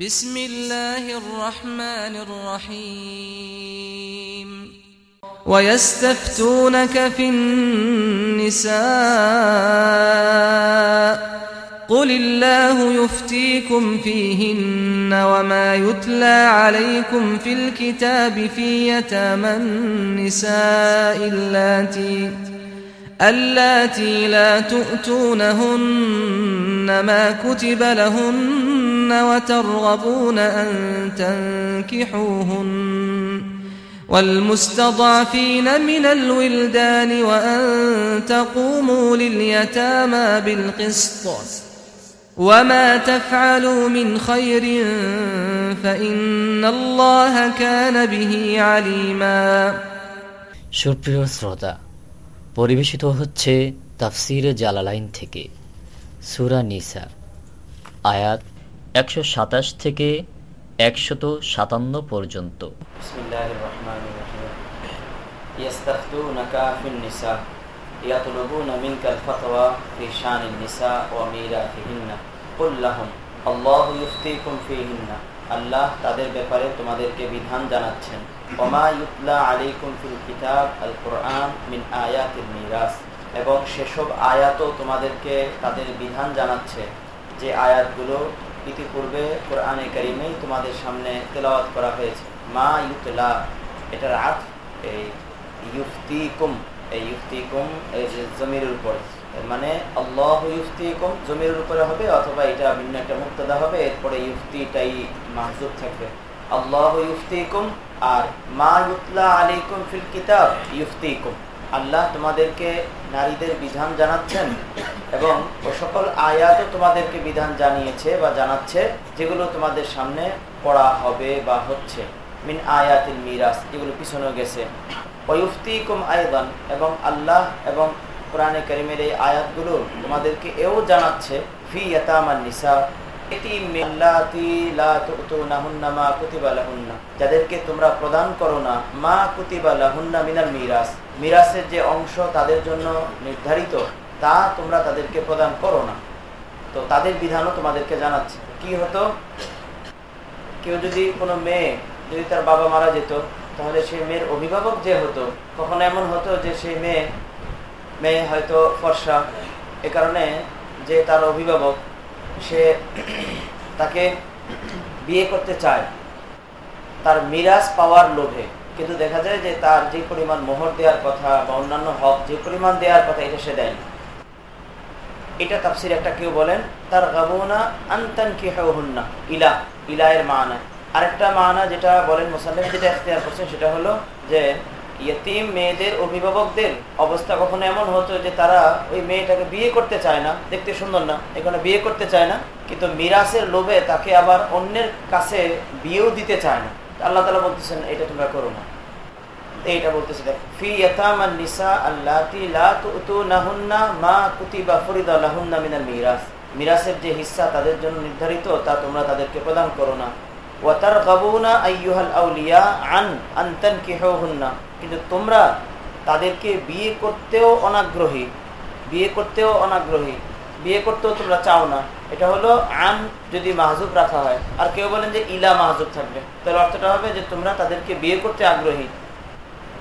بسم الله الرحمن الرحيم. ويستفتونك في النساء. قل الله يفتيكم فيهن وما يتلى عليكم في الكتاب في يتامى النساء اللاتي اللاتي لا تؤتونهن ما كتب لهن وترغبون أن تنكحوهن والمستضعفين من الولدان وأن تقوموا لليتامى بالقسط وما تفعلوا من خير فإن الله كان به عليما সুপ্রিয় শ্রোতা পরিবেশিত হচ্ছে তাফসিরে জালালাইন থেকে সুরা নিসা আয়াত একশো সাতাশ থেকে একশত সাতান্ন পর্যন্ত بسم الله الرحمن الرحيم يستفتونك في النساء يطلبون منك الفتوى في شان النساء وميراثهن قل لهم الله يفتيكم فيهن আল্লাহ তাদের ব্যাপারে তোমাদেরকে বিধান জানাচ্ছেন ওমা ইউতলা আলাইকুম ফিল কিতাব আল কোরআন মিন আয়াতিল মিরাস এবং সেসব আয়াতও তোমাদেরকে তাদের বিধান জানাচ্ছে যে আয়াতগুলো ইতিপূর্বে কোরআনে কারিমেই তোমাদের সামনে তেলাওয়াত করা হয়েছে। মা ইউতলা, এটার আত এই এই ইউফতিকুম, এই যে জমির উপর। মানে আল্লাহ ইউফতিকুম জমির উপরে হবে অথবা এটা ভিন্ন একটা মুক্তদা হবে, এরপরে ইউফতিটাই মাহজুব থাকবে। আল্লাহ ইউফতিকুম আর মা ইউতলা আলাইকুম ফিল কিতাব, ইউফতিকুম। আল্লাহ তোমাদেরকে নারীদের বিধান জানাচ্ছেন এবং ও সকল আয়াতও তোমাদেরকে বিধান জানিয়েছে বা জানাচ্ছে যেগুলো তোমাদের সামনে পড়া হবে বা হচ্ছে। মিন আয়াতিল মিরাস, যেগুলো পিছনে গেছে। ওয়ুফতিকুম আয়দান এবং আল্লাহ এবং কোরআনে করিমের এই আয়াতগুলো তোমাদেরকে এও জানাচ্ছে, ফি ইয়াতামান নিসা যাদেরকে তোমরা প্রদান করো না, মা কুতিবা লাহুন্না মিনাল মিরাস। মিরাসের যে অংশ তাদের জন্য নির্ধারিত, তা তোমরা তাদেরকে প্রদান করো না। তো তাদের বিধানও তোমাদেরকে জানাচ্ছে। কি হতো? কেউ যদি কোনো মেয়ে যদি তার বাবা মারা যেত, তাহলে সেই মেয়ের অভিভাবক যে হতো, কখনো এমন হতো যে সেই মেয়ে মেয়ে হয়তো ফর্সা। এ কারণে যে তার অভিভাবক, সে তাকে বিয়ে করতে চায়। তার মিরাজ পাওয়ার লোভে। কিন্তু দেখা যায় যে তার যে পরিমাণ মোহর দেওয়ার কথা বা অন্যান্য হক যে পরিমাণ দেওয়ার কথা এটা সে দেয়নি। এটা তাফসির একটা কেউ বলেন তার গাবনা আন্তান কি না ইলা, ইলায়ের মানা আরেকটা মানা যেটা বলেন মুসাল্লিম যেটা এখতিয়ার করছেন সেটা হলো যে, ইয়তিম মেয়েদের অভিভাবকদের অবস্থা কখনো এমন হতো যে তারা ওই মেয়েটাকে বিয়ে করতে চায় না, দেখতে সুন্দর না, এখানে বিয়ে করতে চায় না, কিন্তু মিরাসের লোভে তাকে আবার অন্যের কাছে বিয়েও দিতে চায় না। আল্লাহ তালা বলতেছেন, এটা তোমরা করো না। এইটা বলতেছে ফি লা তুতুনাহুন্না মা মিরাসের যে হিস্সা তাদের জন্য নির্ধারিত, তা তোমরা তাদেরকে প্রদান করো না। ওয়াতার গাবুনা আইয়ুহাল আউলিয়া আন কিহুন্না কিন্তু তোমরা তাদেরকে বিয়ে করতেও অনাগ্রহী, বিয়ে করতেও অনাগ্রহী। বিয়ে করতেও তোমরা চাও না। এটা হলো আন যদি মাহজুব রাখা হয়। আর কেউ বলেন যে ইলা মাহজুব থাকবে। তাহলে অর্থটা হবে যে তোমরা তাদেরকে বিয়ে করতে আগ্রহী।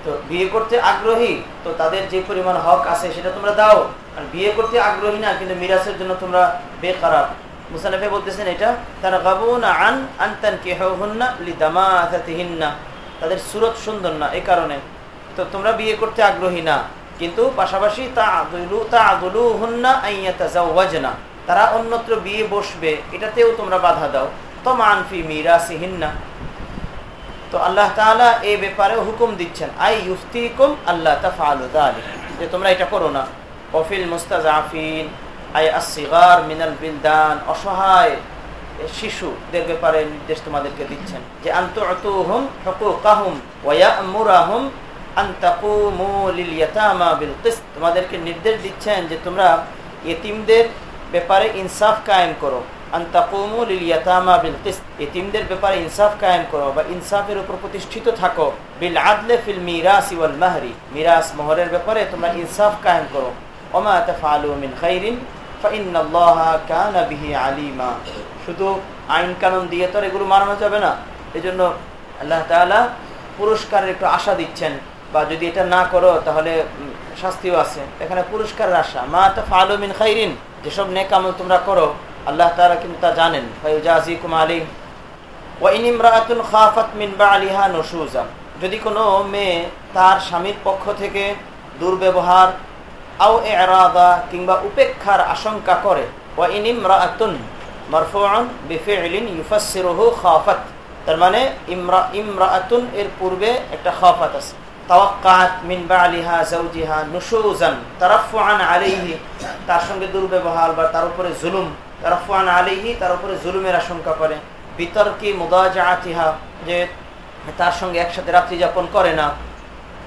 তো বিয়ে করতে আগ্রহী, তো তাদের যে পরিমাণ হক আছে সেটা তোমরা দাও। আর বিয়ে করতে আগ্রহী না, কিন্তু মিরাসের জন্য তোমরা বেকারাপ মুসানাফে বলতেছেন এটা তারা গাবুনা আন আনতান কে হন্না তাদের সুরত সুন্দর না এই কারণে। তো তোমরা বিয়ে করতে আগ্রহী না। কিন্তু পাশাপাশি তা তারা অন্যত্র বিয়ে বসবে, এটাতেও তোমরা বাধা দাও। তো মানফি মিরাসিহিন্না। তো আল্লাহ তাআলা এই ব্যাপারে হুকুম দিচ্ছেন, আই ইউফতিকুম আল্লাহ যালিক যে তোমরা এটা করো না। ওফিল মুস্তাজাফিন, আই আসিগার মিনাল বিলদান, অসহায় শিশুদের ব্যাপারে নির্দেশ তোমাদেরকে দিচ্ছেন। যে আন্তহুম হকুকাহুম ওয়ায়ামুরাহুম তোমাদেরকে নির্দেশ দিচ্ছেন যে তোমরা ইতিমদের ব্যাপারে ইনসাফ কায়েম করো। ব্যাপারে ইনসাফ কায়েম করো বা ইনসাফের উপর প্রতিষ্ঠিত থাকো। বিল আদলে ফিল ব্যাপারে তোমরা ইনসাফ কায়েম করো। ওমা মিন খাইরিন আলিমা। শুধু আইন কানুন দিয়ে তো এগুলো মানানো যাবে না। এই জন্য আল্লাহ পুরস্কারের একটু আশা দিচ্ছেন। বা যদি এটা না করো, তাহলে শাস্তিও আছে। এখানে পুরস্কারের আশা। মা তো ফালুমিন খাইরিন। যেসব নেকামল তোমরা করো, আল্লাহ তালা কিন্তু তা জানেন। ফাইজাজিকুম আলী। ওয়াইনিমরাতুন খাফাত মিন বালিহা নসুজা যদি কোনো মেয়ে তার স্বামীর পক্ষ থেকে দুর্ব্যবহার, আও এরাদা কিংবা উপেক্ষার আশঙ্কা করে ওয়াইনিমরাতুন মারফুআন বিফিলিন ইউফাসসিরুহু খাফাত। তার মানে ইমরা ইমরাতুন এর পূর্বে একটা খাফাত আছে। তার সঙ্গে দুর্ব্যবহার বা তার উপরে জুলুম আলাইহি, তার উপরে জুলুমের আশঙ্কা করে। বিতর্কি যে তার সঙ্গে একসাথে রাত্রি যাপন করে না,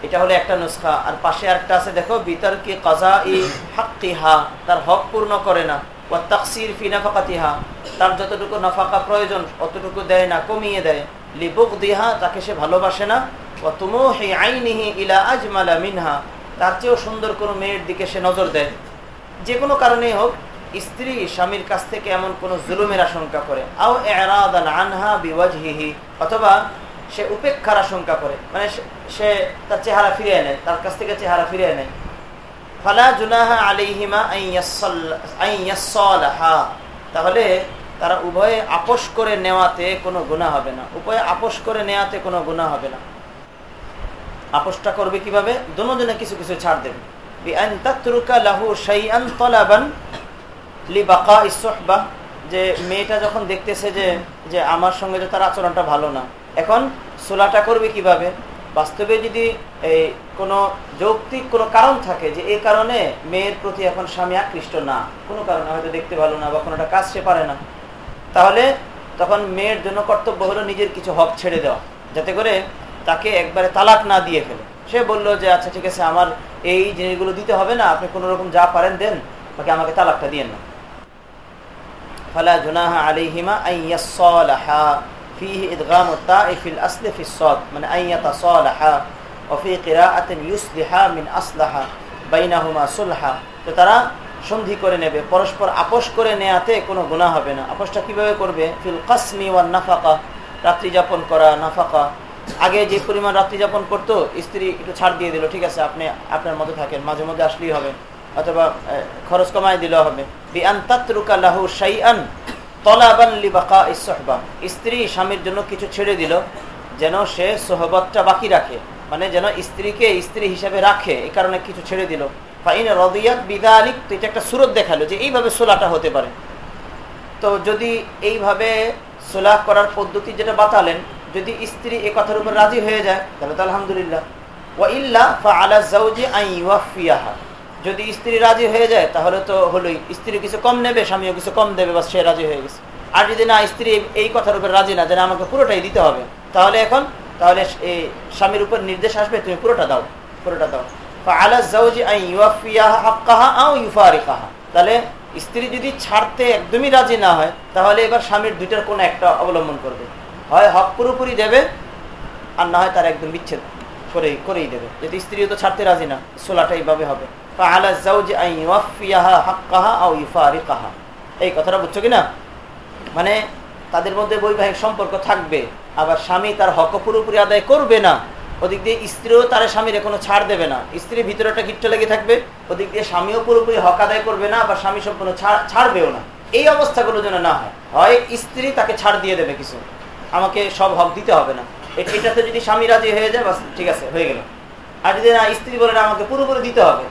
এটা হলো একটা নুসখা। আর পাশে আরেকটা আছে, দেখো, বিতর্কি কাজা ই তার হক পূর্ণ করে না। তাকসির ফি নাফাকাতিহা, তার যতটুকু নাফাকা প্রয়োজন, অতটুকু দেয় না, কমিয়ে দেয়। লিবুক দিহা তাকে সে ভালোবাসে না। মিনহা। তার চেয়েও সুন্দর কোনো মেয়ের দিকে সে নজর দেয়। যে কোনো কারণেই হোক, স্ত্রী স্বামীর কাছ থেকে এমন কোন জুলুমের আশঙ্কা করে। আও আনহা বিওয়াজহিহি। অথবা সে উপেক্ষার আশঙ্কা করে। মানে সে তার চেহারা ফিরিয়ে নেয়, তার কাছ থেকে চেহারা ফিরিয়ে নেয়। ফালা জুনাহা আলিহিমা তাহলে তারা উভয়ে আপোষ করে নেওয়াতে কোনো গুণা হবে না। উভয়ে আপোষ করে নেওয়াতে কোনো গুণা হবে না। আপোষটা করবে কীভাবে? দুজনে কিছু কিছু ছাড় দেবে। যে মেয়েটা যখন দেখতেছে যে যে আমার সঙ্গে যে তার আচরণটা ভালো না, এখন সোলাটা করবে কীভাবে? বাস্তবে যদি এই কোনো যৌক্তিক কোনো কারণ থাকে যে এই কারণে মেয়ের প্রতি এখন স্বামী আকৃষ্ট না, কোনো কারণে হয়তো দেখতে ভালো না বা কোনোটা কাজ সে পারে না, তাহলে তখন মেয়ের জন্য কর্তব্য হলো নিজের কিছু হক ছেড়ে দেওয়া। যাতে করে তাকে একবারে তালাক না দিয়ে ফেলে সে বললো যে আচ্ছা ঠিক আছে আমার এই জিনিসগুলো দিতে হবে না আপনি কোনো রকম যা পারেন দেন বাকি আমাকে তালাকটা দিয়েন না فلا جناح عليهما أن يصالحا فيه إدغام التاء في الأصل في الصاد من أن يتصالحا وفي قراءة يصلحا من أصلحا بينهما صلحا তো তারা সন্ধি করে নেবে পরস্পর আপোষ করে নেয়াতে কোনো গুণা হবে না আপোষটা কিভাবে করবে ফিল কাসমি ওয়ান নাফাকা রাত্রি যাপন করা নাফাকা আগে যে পরিমাণ রাত্রি যাপন করতো, স্ত্রী একটু ছাড় দিয়ে দিল, ঠিক আছে, আপনি আপনার মধ্যে থাকেন, মাঝে মধ্যে আসলেই হবে। অথবা খরচ কমাই দিলে হবে। স্ত্রী স্বামীর জন্য কিছু ছেড়ে দিল, যেন সে সোহবতটা বাকি রাখে। মানে যেন স্ত্রীকে স্ত্রী হিসাবে রাখে এই কারণে কিছু ছেড়ে দিল। একটা সুরত দেখাল যে এইভাবে সোলাটা হতে পারে। তো যদি এইভাবে সোলাহ করার পদ্ধতি যেটা বাতালেন যদি স্ত্রী এ কথার উপর রাজি হয়ে যায়, তাহলে তো আলহামদুলিল্লাহ। ওয়া ইল্লা ফা আলা জাউজি আই ইউয়াফিয়াহা যদি স্ত্রী রাজি হয়ে যায়, তাহলে তো হলোই। স্ত্রী কিছু কম নেবে, স্বামীও কিছু কম দেবে বা সে রাজি হয়ে গেছে। আর যদি না, স্ত্রী এই কথার উপর রাজি না যেন আমাকে পুরোটাই দিতে হবে, তাহলে এখন, তাহলে এই স্বামীর উপর নির্দেশ আসবে, তুমি পুরোটা দাও পুরোটা দাও। তাহলে স্ত্রী যদি ছাড়তে একদমই রাজি না হয়, তাহলে এবার স্বামীর দুইটার কোন একটা অবলম্বন করবে। হয় হক পুরোপুরি দেবে, আর না হয় তার একদম বিচ্ছেদ করেই করেই দেবে। যদি স্ত্রী তো ছাড়তে রাজি না, সোলাটা এইভাবে হবে। এই কথাটা বুঝছ কিনা? মানে তাদের মধ্যে বৈবাহিক সম্পর্ক থাকবে, আবার স্বামী তার হক পুরোপুরি আদায় করবে না। ওদিক দিয়ে স্ত্রীও তার স্বামীর কোনো ছাড় দেবে না। স্ত্রীর ভিতরে একটা গিট্ট লেগে থাকবে, ওদিক দিয়ে স্বামীও পুরোপুরি হক আদায় করবে না, আবার স্বামী সম্পূর্ণ ছাড়বেও না। এই অবস্থাগুলো যেন না হয়। হয় স্ত্রী তাকে ছাড় দিয়ে দেবে কিছু। আমাকে সব হক দিতে হবে না এটাতে যদি স্বামী রাজি হয়ে যায় বাস ঠিক আছে হয়ে গেল আর যদি না স্ত্রী বলে না আমাকে পুরোপুরি দিতে হবে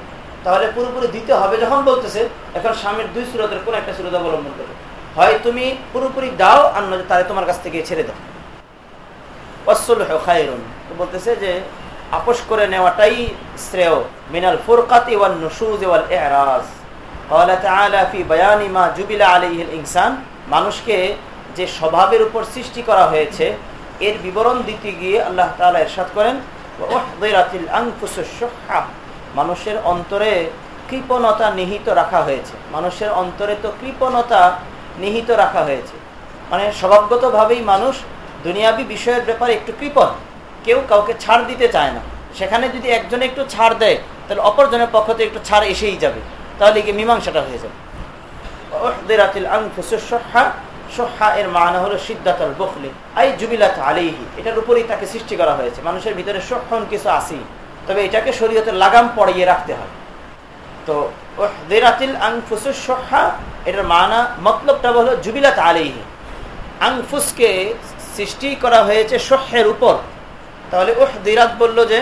তাহলে পুরোপুরি দিতে হবে যখন বলতেছে এখন স্বামীর দুই সুরতের কোন একটা সুরত অবলম্বন করবে হয় তুমি পুরোপুরি দাও আর নয় তাহলে তোমার কাছ থেকে ছেড়ে দাও অসল খায়রুন বলতেছে যে আপোষ করে নেওয়াটাই শ্রেয় মিনাল ফুরকাতি ওয়াল নুশুজ ওয়াল ইহরাজ قال تعالى في بيان ما جبل عليه الانسان মানুষকে যে স্বভাবের উপর সৃষ্টি করা হয়েছে, এর বিবরণ দিতে গিয়ে আল্লাহ তাআলা ইরশাদ করেন মানুষের অন্তরে কৃপণতা নিহিত রাখা হয়েছে। মানুষের অন্তরে তো কৃপণতা নিহিত রাখা হয়েছে। মানে স্বভাবগতভাবেই মানুষ দুনিয়াবি বিষয়ের ব্যাপারে একটু কৃপণ, কেউ কাউকে ছাড় দিতে চায় না। সেখানে যদি একজনে একটু ছাড় দেয়, তাহলে অপরজনের পক্ষ থেকে একটু ছাড় এসেই যাবে। তাহলে কি মীমাংসাটা হয়ে যাবে। সোহা এর মানা হলো সিদ্ধাতল বখলে। আই জুবিলাত আলিহি এটার উপরেই তাকে সৃষ্টি করা হয়েছে। মানুষের ভিতরে সক্ষণ কিছু আসি তবে এটাকে শরীয়তের লাগাম পড়িয়ে রাখতে হয়। তো দেরাতিল আংফুসুস সোহা, এটার মানা, মতলবটা হলো জুবিলাত আলিহি আংফুসকে সৃষ্টি করা হয়েছে সোহের উপর। তাহলে ওহ দিরাত বলল যে,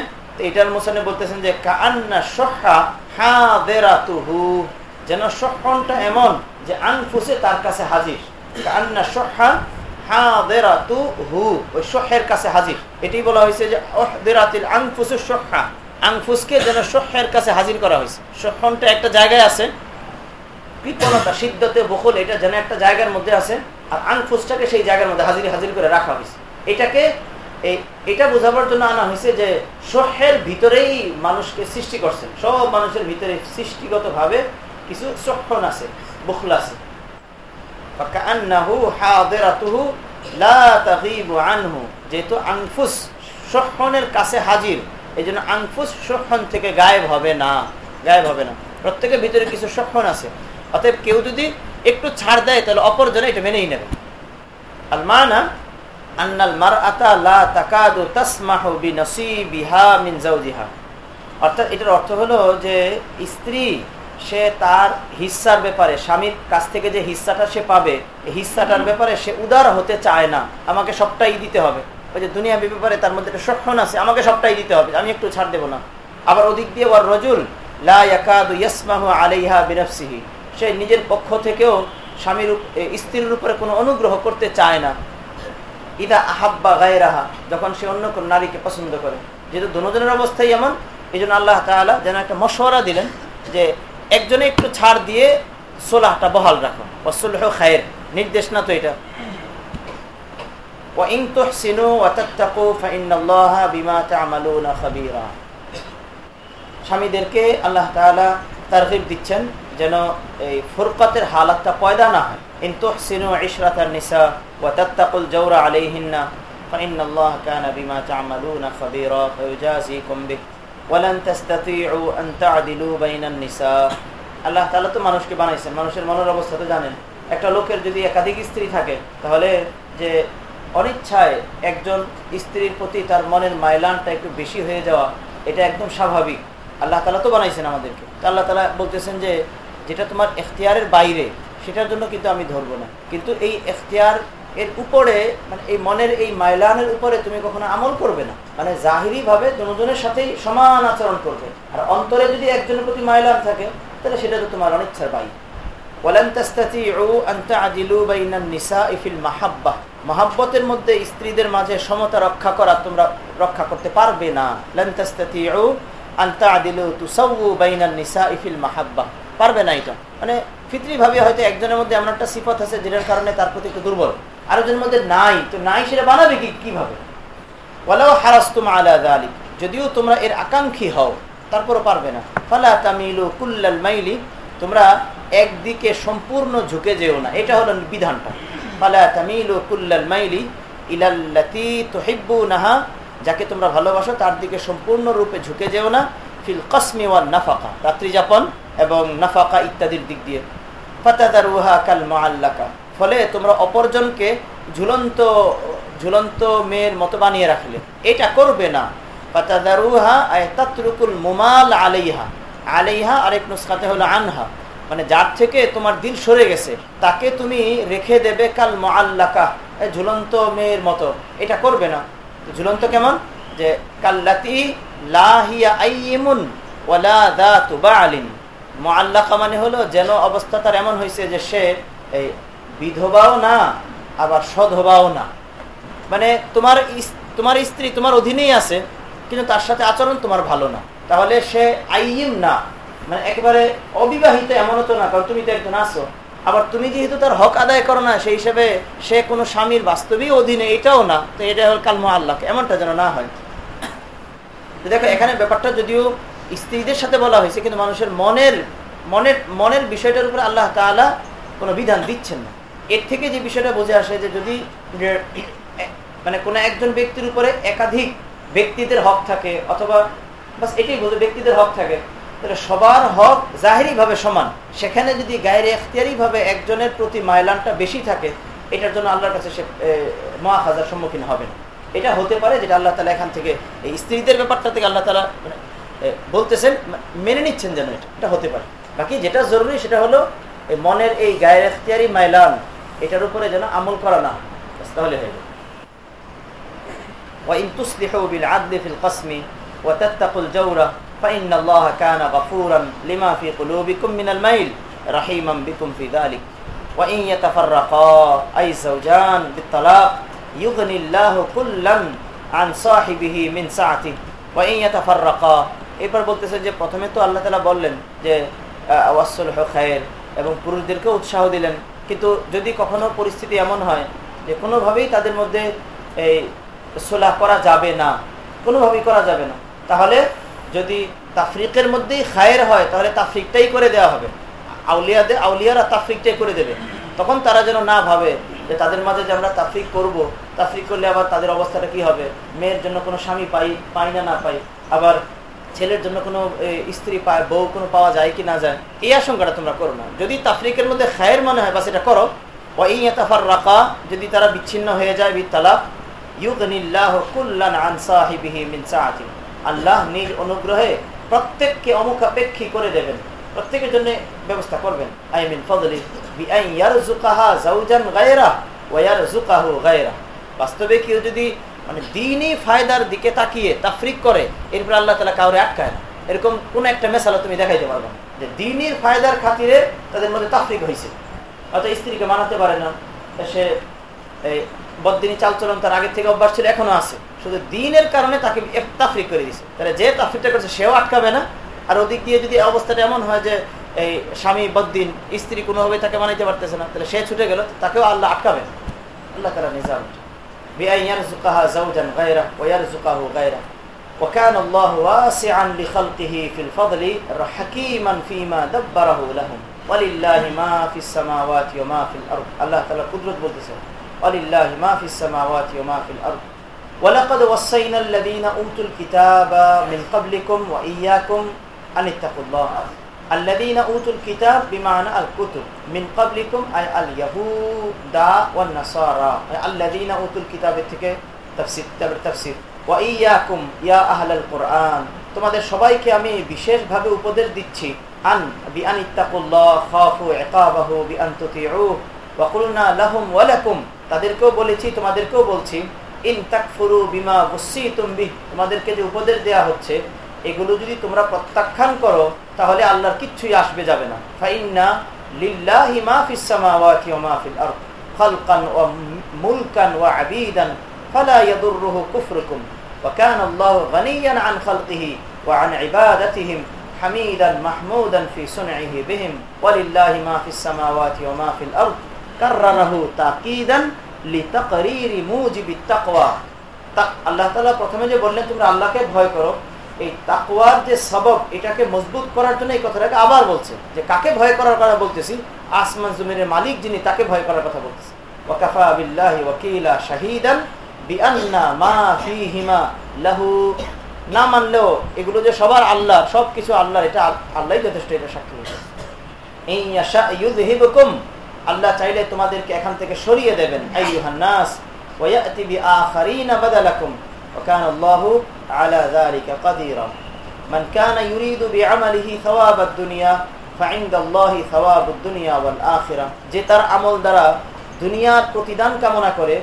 এটার মোসানে বলতেছেন যে কান্না সোহা হা দেরাতুহু যেন সহনটা এমন যে আংফুসে তার কাছে হাজির। সিদ্ধতে বকুল, এটা যেন একটা জায়গার মধ্যে আছে। আর আংফুসটাকে সেই জায়গার মধ্যে হাজির হাজির করে রাখা হয়েছে। এটাকে এই এটা বোঝাবার জন্য আনা হয়েছে যে সহের ভিতরেই মানুষকে সৃষ্টি করছেন। সব মানুষের ভিতরে সৃষ্টিগত ভাবে কিছু সক্ষণ আছে, বকুল আছে। যেহেতু আংফুস সক্ষণের কাছে হাজির এই জন্য আংফুস সক্ষণ থেকে গায়েব হবে না, গায়েব হবে না। প্রত্যেকের ভিতরে কিছু সক্ষণ আছে। অতএব কেউ যদি একটু ছাড় দেয়, তাহলে অপরজনে এটা মেনেই নেবে। আল মানা আন্নাল মার আতা লা তাকাদু তাসমাহু বিনসিবিহা মিন জাওজিহা। অর্থাৎ এটার অর্থ হলো যে স্ত্রী সে তার হিস্সার ব্যাপারে, স্বামীর কাছ থেকে যে হিস্সাটা সে পাবে হিস্সাটার ব্যাপারে সে উদার হতে চায় না। আমাকে সবটাই দিতে হবে। ওই যে দুনিয়া ব্যাপারে তার মধ্যে একটা সক্ষণ আছে, আমাকে সবটাই দিতে হবে। আমি একটু ছাড় দেবো না। আবার ওদিক দিয়ে ওর রজুল, লা ইয়াকাদু ইয়াসমাহু আলাইহা সে নিজের পক্ষ থেকেও স্বামীর স্ত্রীর উপরে কোনো অনুগ্রহ করতে চায় না। ইদা আহাব্বা গায়ে রাহা যখন সে অন্য কোনো নারীকে পছন্দ করে। যেহেতু দুজনের অবস্থাই এমন এই জন্য আল্লাহ তালা যেন একটা মশওয়ারা দিলেন যে একজনে একটু ছাড় দিয়ে সোলাহটা বহাল রাখো অসুল্লাহ খায়ের নির্দেশ না তো এটা স্বামীদেরকে আল্লাহ তালা তারহিব দিচ্ছেন যেন এই ফুরকতের হালাতটা পয়দা না হয় ইন তুহসিনু ইশরাতান নিসা ওয়া তাত্তাকুল জাওরা আলাইহিন্না فإن الله كان بما تعملون خبيرا فيجازيكم به ওয়ালান তাস্তাতিউ আন তা'দিলু বাইনান নিসা। আল্লাহ তাআলা তো মানুষকে বানাইছেন, মানুষের মনের অবস্থা তো জানেন। একটা লোকের যদি একাধিক স্ত্রী থাকে, তাহলে যে অনিচ্ছায় একজন স্ত্রীর প্রতি তার মনের মাইলানটা একটু বেশি হয়ে যাওয়া, এটা একদম স্বাভাবিক। আল্লাহ তালা তো বানাইছেন আমাদেরকে। তা আল্লাহ তালা বলতেছেন যে, যেটা তোমার এখতিয়ারের বাইরে, সেটার জন্য কিন্তু আমি ধরবো না। কিন্তু এই এখতিয়ার এর উপরে মানে এই মনের এই মাইলানের উপরে তুমি কখনো আমল করবে না। মানে জাহিরি ভাবে দুজনের সাথেই সমান আচরণ করবে। আর অন্তরে যদি একজনের প্রতি মাইলান থাকে, তাহলে সেটা তো তোমার অনিচ্ছার বাইরে মহাব্বতের মধ্যে স্ত্রীদের মাঝে সমতা রক্ষা করা তোমরা রক্ষা করতে পারবে না। পারবে না এটা। মানে ফিতরি ভাবে হয়তো একজনের মধ্যে এমন একটা সিফত আছে, যেটার কারণে তার প্রতি একটু দুর্বল। আরেকজনের মধ্যে নাই, তো নাই সেটা বানাবে কি কীভাবে? বলেও হারাস্তুম আলা আলী যদিও তোমরা এর আকাঙ্ক্ষী হও, তারপরও পারবে না। ফালা তামিলু কুল্লাল মাইলি। তোমরা একদিকে সম্পূর্ণ ঝুঁকে যেও না। এটা হলো বিধানটা। ফালা তামিলু কুল্লাল মাইলি ইলাল্লাতি তুহিব্বু নাহা যাকে তোমরা ভালোবাসো, তার দিকে সম্পূর্ণরূপে ঝুঁকে যেও না। ফিল কসমি ওয়ান নাফাকা। রাত্রি যাপন এবং নাফাকা ইত্যাদির দিক দিয়ে। ফাতাদার উহা কাল মাল্লাকা ফলে তোমরা অপরজনকে ঝুলন্ত ঝুলন্ত মেয়ের মতো বানিয়ে রাখলে। এটা করবে না। ফাতাদারুহা তাতরুকুল মুমাল আলাইহা। আলাইহা আরেক নুসখাতে হলো আনহা। মানে যার থেকে তোমার দিল সরে গেছে, তাকে তুমি রেখে দেবে কাল মাল্লাকা ঝুলন্ত মেয়ের মতো। এটা করবে না। ঝুলন্ত কেমন? যে, কাল্লাতি লাহিয়া আইমুন ওয়ালা দা তুবা আলিন মোয়াল্লাকা মানে হলো যেন অবস্থা তার এমন হয়েছে যে সে এই বিধবাও না, আবার সধবাও না। মানে তোমার তোমার স্ত্রী তোমার অধীনেই আছে, কিন্তু তার সাথে আচরণ তোমার ভালো না। তাহলে সে আইম না। মানে একেবারে অবিবাহিত এমনও তো না, কারণ তুমি তো একজন আসো আবার তুমি যেহেতু তার হক আদায় করো না, সেই হিসেবে সে কোনো স্বামীর বাস্তবিক অধীনে এটাও না। তো এটা হল কালমা আল্লাহ এমনটা যেন না হয়। দেখো, এখানে ব্যাপারটা যদিও স্ত্রীদের সাথে বলা হয়েছে, কিন্তু মানুষের মনের মনের মনের বিষয়টার উপরে আল্লাহ তালা কোনো বিধান দিচ্ছেন না। এর থেকে যে বিষয়টা বোঝে আসে যে যদি মানে কোনো একজন ব্যক্তির উপরে একাধিক ব্যক্তিদের হক থাকে, অথবা বাস এটাই বোঝে ব্যক্তিদের হক থাকে, তাহলে সবার হক জাহেরি ভাবে সমান। সেখানে যদি গায়ের এখতিয়ারিভাবে একজনের প্রতি মাইলানটা বেশি থাকে, এটার জন্য আল্লাহর কাছে সে মহাখাজার সম্মুখীন হবে না এটা হতে পারে যেটা আল্লাহ তালা এখান থেকে এই স্ত্রীদের ব্যাপারটা থেকে আল্লাহ তালা মানে, বলতেছেন মেনে নিচ্ছেন যেন এটা এটা হতে পারে বাকি যেটা জরুরি সেটা হলো এই মনের এই গায়ের এখতিয়ারি মাইলান এটার উপরে যেন আমল করা না তাহলে হয়ে যাবে وإن تصلحوا بالعدل في القسم وتتقوا الجور فإن الله كان غفورا لما في قلوبكم من الميل رحيما بكم في ذلك وإن يتفرقا أي زوجان بالطلاق ইউগনিল্লাহ কুল্লান আন সাহিবিহি মিন সাহি ওয়াইয়াতাফাররাকা এরপর বলতেছেন যে, প্রথমে তো আল্লাহ তালা বললেন যে ওয়াসল খায়ের এবং পুরুষদেরকে উৎসাহ দিলেন। কিন্তু যদি কখনো পরিস্থিতি এমন হয় যে, কোনোভাবেই তাদের মধ্যে এই সোলা করা যাবে না, কোনোভাবেই করা যাবে না, তাহলে যদি তাফরিকের মধ্যেই খায়ের হয়, তাহলে তাফরিকটাই করে দেওয়া হবে। আউলিয়াদের আউলিয়ারা তাফরিকটাই করে দেবে। তখন তারা যেন না ভাবে যে, তাদের মাঝে যে আমরা তাফরিক করব তাফরিক করলে আবার তাদের অবস্থাটা কি হবে? মেয়ের জন্য কোনো স্বামী পাই পাই না না পাই। আবার ছেলের জন্য কোনো স্ত্রী পায়, বউ কোনো পাওয়া যায় কি না যায়? এই আশঙ্কাটা তোমরা করো না। যদি তাফরিকের মধ্যে খায়ের মনে হয় বা সেটা করো। ও এই তাফার রাখা যদি তারা বিচ্ছিন্ন হয়ে যায় বিতালা আল্লাহ নিজ অনুগ্রহে প্রত্যেককে অমুখাপেক্ষী করে দেবেন। প্রত্যেকের জন্য ব্যবস্থা করবেন। আই মিন ফদলি বাস্তবে কেউ যদি মানে দিনই ফায়দার দিকে তাকিয়ে তাফরিক করে এরপর আল্লাহ তালা কাউরে আটকায় না। এরকম কোন একটা মেসালা তুমি দেখাইতে পারবে না। যে দিনের ফায়দার খাতিরে তাদের মধ্যে তাফরিক হয়েছে অর্থাৎ স্ত্রীকে মানাতে পারে না। সে এই বদিনী চালচলন তার আগের থেকে অভ্যাস ছিল, এখনও আছে। শুধু দিনের কারণে তাকে তাফরিক করে দিছে। তাহলে যে তাফরিকটা করছে, সেও আটকাবে না। আর ওদিক দিয়ে যদি অবস্থাটা এমন হয় যে এই স্বামী বদিন স্ত্রী কোনোভাবে তাকে মানাইতে পারতেছে না, তাহলে সে ছুটে গেল, তাকেও আল্লাহ আটকাবে না। আল্লাহ তারা নিজাম। بأن يرزقها زوجا غيره ويرزقه غيره. وكان الله واسعا لخلقه في الفضل حكيما فيما دبره لهم. ولله ما في السماوات وما في الأرض. الله تعالى قدرت بلدسه ولله ما في السماوات وما في الأرض. ولقد وصينا الذين أوتوا الكتاب من قبلكم وإياكم أن اتقوا الله. আল্লাদিনা উতুল কিতাব বিমান আল কুতুব মিন কাবলিকুম আই আল ইয়াহুদা ওয়ান নাসারা আল্লাদিনা উতুল কিতাবের থেকে তাফসির, কিতাবের তাফসির। ওয়া ইয়াকুম ইয়া আহলাল তোমাদের সবাইকে আমি বিশেষভাবে উপদেশ দিচ্ছি, আন বি আন ইত্তাকুল্লাহ খাফু ইকাবাহু বি আন তুতিউ ওয়া কুলনা ওয়া তাদেরকেও বলেছি, তোমাদেরকেও বলছি, ইন তাকফুরু বিমা বুসিতুম বিহ। তোমাদেরকে যে উপদেশ দেয়া হচ্ছে, এগুলো যদি তোমরা প্রত্যাখ্যান করো তাহলে আল্লাহর কিচ্ছুই আসবে যাবে না ফাইন্না লিল্লাহি মাহফিস সামাওয়াতি ওয়া মাহফিল আরদ খালকান ওয়া মুলকান ওয়া আবিদান ফালা ইয়াদুরুহু কুফরুকুম ওয়া কানা আল্লাহু গানিয়ান আন খালকিহি ওয়া আন ইবাদাতিহিম হামিদান মাহমুদান ফি সুনইহি বিহিম ওয়া ওয়ালিল্লাহি মাহফিস সামাওয়াতি ওয়া মাহফিল আরদ কাররাহু তাকীদান লিতাকরীরি মুজিবিত তাকওয়া আল্লাহ তাআলা প্রথমে যে বললেন তোমরা আল্লাহকে ভয় করো এই তাকওয়ার যে সবক এটাকে মজবুত করার জন্য এই কথাটাকে আবার বলছে। যে কাকে ভয় করার কথা বলতেছি? আসমান জুমিনের মালিক যিনি তাকে ভয় করার কথা বলতেছি। এগুলো যে সবার আল্লাহ এটা যথেষ্ট, এটা সাক্ষী আল্লাহ চাইলে তোমাদেরকে এখান থেকে সরিয়ে দেবেন। وكان الله على ذلك قديرا من كان يريد بعمله ثواب الدنيا فعند الله ثواب الدنيا والآخرة যে তার আমল দ্বারা দুনিয়ার প্রতিদান কামনা করে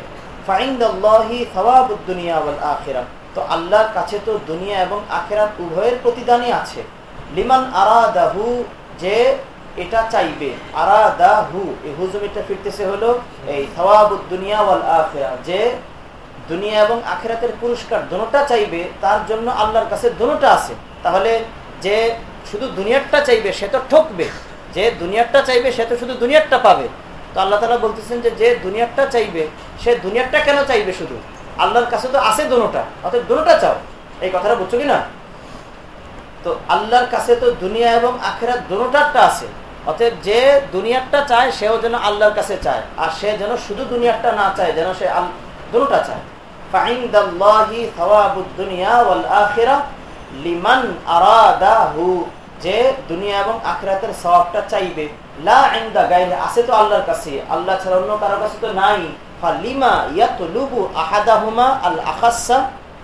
فعند الله ثواب الدنيا والآخرة তো আল্লাহর কাছে তো দুনিয়া এবং আখেরাত উভয়ের প্রতিদানই আছে লিমান আরাদাহু যে এটা চাইবে আরাদাহু এই হুজুমিটা ফিরতেছে হলো এই সওয়াবুদ দুনিয়া ওয়াল আখিরা যে দুনিয়া এবং আখেরাতের পুরস্কার দোনোটা চাইবে, তার জন্য আল্লাহর কাছে দোনোটা আছে। তাহলে যে শুধু দুনিয়ারটা চাইবে, সে তো ঠকবে। যে দুনিয়ারটা চাইবে, সে তো শুধু দুনিয়ারটা পাবে। তো আল্লাহ তালা বলতেছেন যে যে দুনিয়ারটা চাইবে, সে দুনিয়ারটা কেন চাইবে শুধু? আল্লাহর কাছে তো আছে দোনোটা অর্থাৎ দোনোটা চাও। এই কথাটা বুঝছ কি না তো আল্লাহর কাছে তো দুনিয়া এবং আখেরাত দোনোটারটা আছে। অতএব যে দুনিয়ারটা চায়, সেও যেন আল্লাহর কাছে চায়। আর সে যেন শুধু দুনিয়ারটা না চায়, যেন সে দোনোটা চায় লিমান আরাদাহু। যে দুনিয়া এবং আখরাতের সবটা চাইবে। লা ইনদা গাইরে আছে তো আল্লাহর কাছে। আল্লাহ ছাড়া অন্য কারও কাছে তো নাই। ফালিমা ইয়াতলুবু আহাদাহুমা আল আখাসা।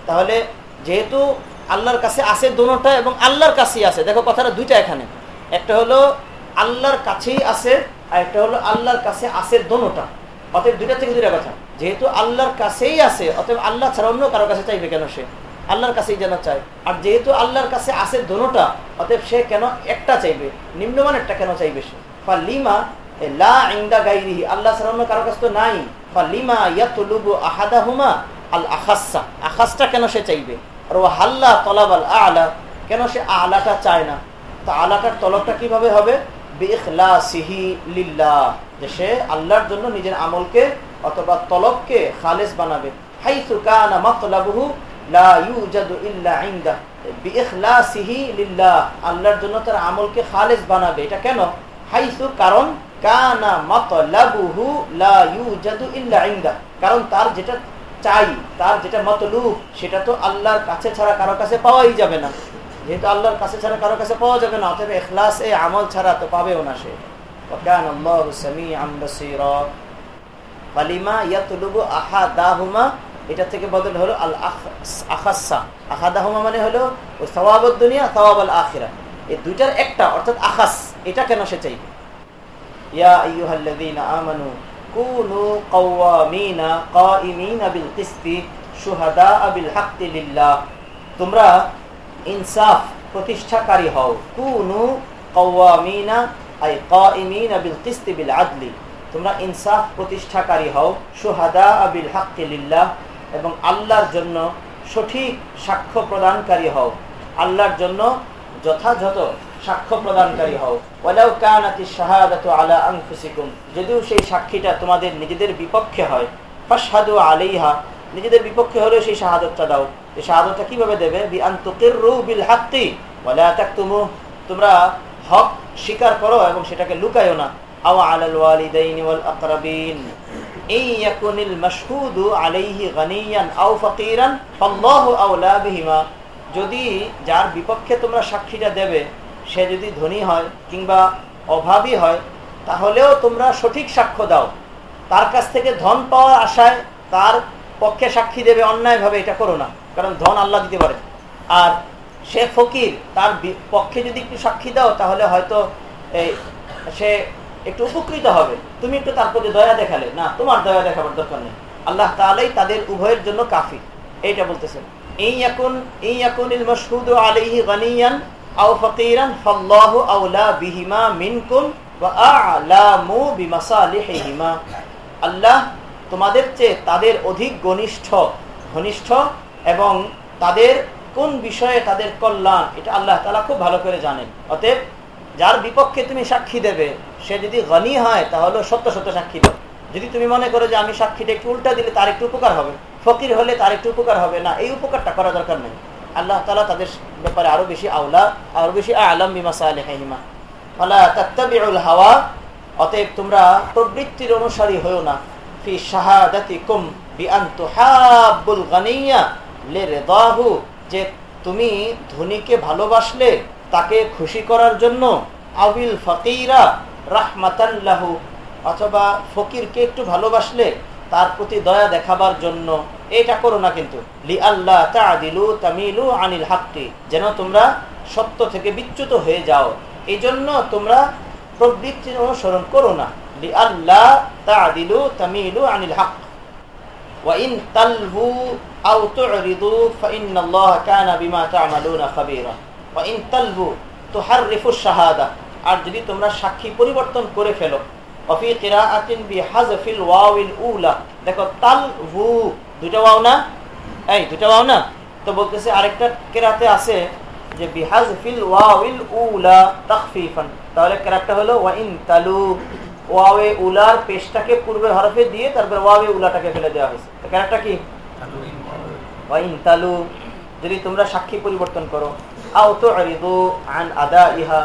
তাহলে যেহেতু আল্লাহর কাছে আছে দোনোটা এবং আল্লাহর কাছেই আছে। দেখো কথাটা দুইটা এখানে। একটা হলো আল্লাহর কাছেই আছে, আর একটা হলো আল্লাহর কাছে আছে দোনোটা অতএব দুইটা থেকে দুইটা কথা। যেহেতু আল্লাহর কাছেই আছে, অতএব আল্লাহ ছাড়া অন্য কারও কাছে চাইবে কেন সে? আল্লাহর কাছেই যেন চায়। আর যেহেতু আল্লাহর কাছে আছে দোনোটা, অতএব সে কেন একটা চাইবে? নিম্নমানেরটা কেন চাইবে সে? ফা লিমা লা ইন্দা গাইরিহি, আল্লাহ ছাড়া অন্য কারও কাছে তো নাই। ফা লিমা ইয়াতুলুবু আহাদাহুমা আল আখাসা আখাসটা কেন সে চাইবে? আর ও হাল্লা তলাব আল আলা, কেন সে আলাটা চায় না? তা আলাটার তলবটা কীভাবে হবে? সে আল্লাহর জন্য নিজের আমলকে অথবা তলবকে খালেস বানাবে। আল্লাহর জন্য তার আমলকে খালেস বানাবে। এটা কেন? হাইসু কারণ কানা মাতলাবুহু লা ইউজাদু ইল্লা ইনদা কারণ তার যেটা চাই, তার যেটা মতলুব, সেটা তো আল্লাহর কাছে ছাড়া কারও কাছে পাওয়াই যাবে না। আল্লাহর কাছে ছাড়া কারও কাছে পাওয়া যাবে না এখলাস এ আমল ছাড়া তো পাবেও না সে। এটা থেকে বদল হলো আল আখাসা। আহাদাহুমা মানে হলো দুনিয়া আখিরা এই দুইটার একটা, অর্থাৎ আখাস, এটা কেন সে চাইবে? ইয়া কুনু তোমরা ইনসাফ প্রতিষ্ঠাকারী হও। কুনু কাওয়ামিনা তোমরা ইনসাফ প্রতিষ্ঠাকারী হও, শুহাদা বিল হাক্কি লিল্লাহ, এবং আল্লাহর জন্য সঠিক সাক্ষ্য প্রদানকারী হও। আল্লাহর জন্য যথাযথ সাক্ষ্য প্রদানকারী হও। ওয়ালাউ কানাতি শাহাদাতু আলা আনফুসিকুম। যদিও সেই সাক্ষীটা তোমাদের নিজেদের বিপক্ষে হয়, ফাশহাদু আলাইহা, নিজেদের বিপক্ষে হলেও সেই শাহাদতটা দাও। এই শাহাদতটা কীভাবে দেবে? বিল ওয়ালা তাকতুমু তোমরা হক স্বীকার করো এবং সেটাকে লুকায়ো না। ওয়াল ইয়াকুনিল মাশহুদু আলাইহি যদি যার বিপক্ষে তোমরা সাক্ষীটা দেবে, সে যদি ধনী হয় কিংবা অভাবী হয়, তাহলেও তোমরা সঠিক সাক্ষ্য দাও। তার কাছ থেকে ধন পাওয়ার আশায় তার পক্ষে সাক্ষী দেবে, অন্যায়ভাবে এটা করো না। কারণ ধন আল্লাহ দিতে পারে আর সে ফকির, তার পক্ষে যদি একটু সাক্ষী দাও, তাহলে হয়তো সে একটু উপকৃত হবে। তুমি একটু তার প্রতি দয়া দেখালে। না, তোমার দয়া দেখাবার দরকার নেই। আল্লাহ তাহলেই তাদের উভয়ের জন্য কাফি এইটা বলতেছেন। এই এখন এই এখন মশহুদ আলাইহি গানিয়ান আও ফকিরান, ফাল্লাহু আউলা বিহিমা মিনকুম আল্লাহ তোমাদের চেয়ে তাদের অধিক ঘনিষ্ঠ ঘনিষ্ঠ এবং তাদের কোন বিষয়ে তাদের কল্যাণ, এটা আল্লাহ তালা খুব ভালো করে জানেন। অতএব যার বিপক্ষে তুমি সাক্ষী দেবে, সে যদি গনি হয়, তাহলে সত্য সত্য সাক্ষী দাও যদি তুমি মনে করো যে আমি সাক্ষীটা একটু উল্টা দিলে তার একটু উপকার হবে, ফকির হলে তার একটু উপকার হবে, না, এই উপকারটা করা দরকার নেই। আল্লাহ তালা তাদের ব্যাপারে আরও বেশি আউলা আরও বেশি আলম বিমা সালেহিমা আল্লাহ হাওয়া, অতএব তোমরা প্রবৃত্তির অনুসারী হয়েও না। লিরদাহু যে তুমি ধনীকে ভালোবাসলে তাকে খুশি করার জন্য আবিল ফকিরা রাহমাতাল্লাহু অথবা ফকিরকে একটু ভালোবাসলে তার প্রতি দয়া দেখাবার জন্য। এটা করো না কিন্তু। লি আল্লাহ তাদিলু তামিলু আনিল হাক্কি, যেন তোমরা সত্য থেকে বিচ্যুত হয়ে যাও। এই জন্য তোমরা প্রবৃত্তির অনুসরণ করো না। লি আল্লাহ তাদিলু তামিলু আনিল হক ওয়াইন তালহু আও তুরিদু ফাইন আল্লাহ কানা বিমা তা'মালুনা খাবীরা ওয়াইন তালহু তুহাররিফু শাহাদা আর যদি তোমরা সাক্ষী পরিবর্তন করে ফেলো, অফি কিরাআতিন বিহাযফিল ওয়াউল উলা, দেখো তালহু দুটো ওয়াও না? এই দুটো ওয়াও না? তো বলতেছে আরেকটা কেরাতে আছে যে বি বিহাজফিল ওয়াউল উলা তাখফিফান। তাহলে কেরাতটা হলো ওয়া ইন তালু ওয়াওয়ে উলার পেশটাকে পূর্বের হরফে দিয়ে তারপর ওয়াওয়ে উলাটাকে ফেলে দেওয়া হয়েছে। তো কিরাতটা কি? ওয়া ইন তালু, যদি তোমরা সাক্ষী পরিবর্তন করো। আও তুরিদু আন আদাইহা,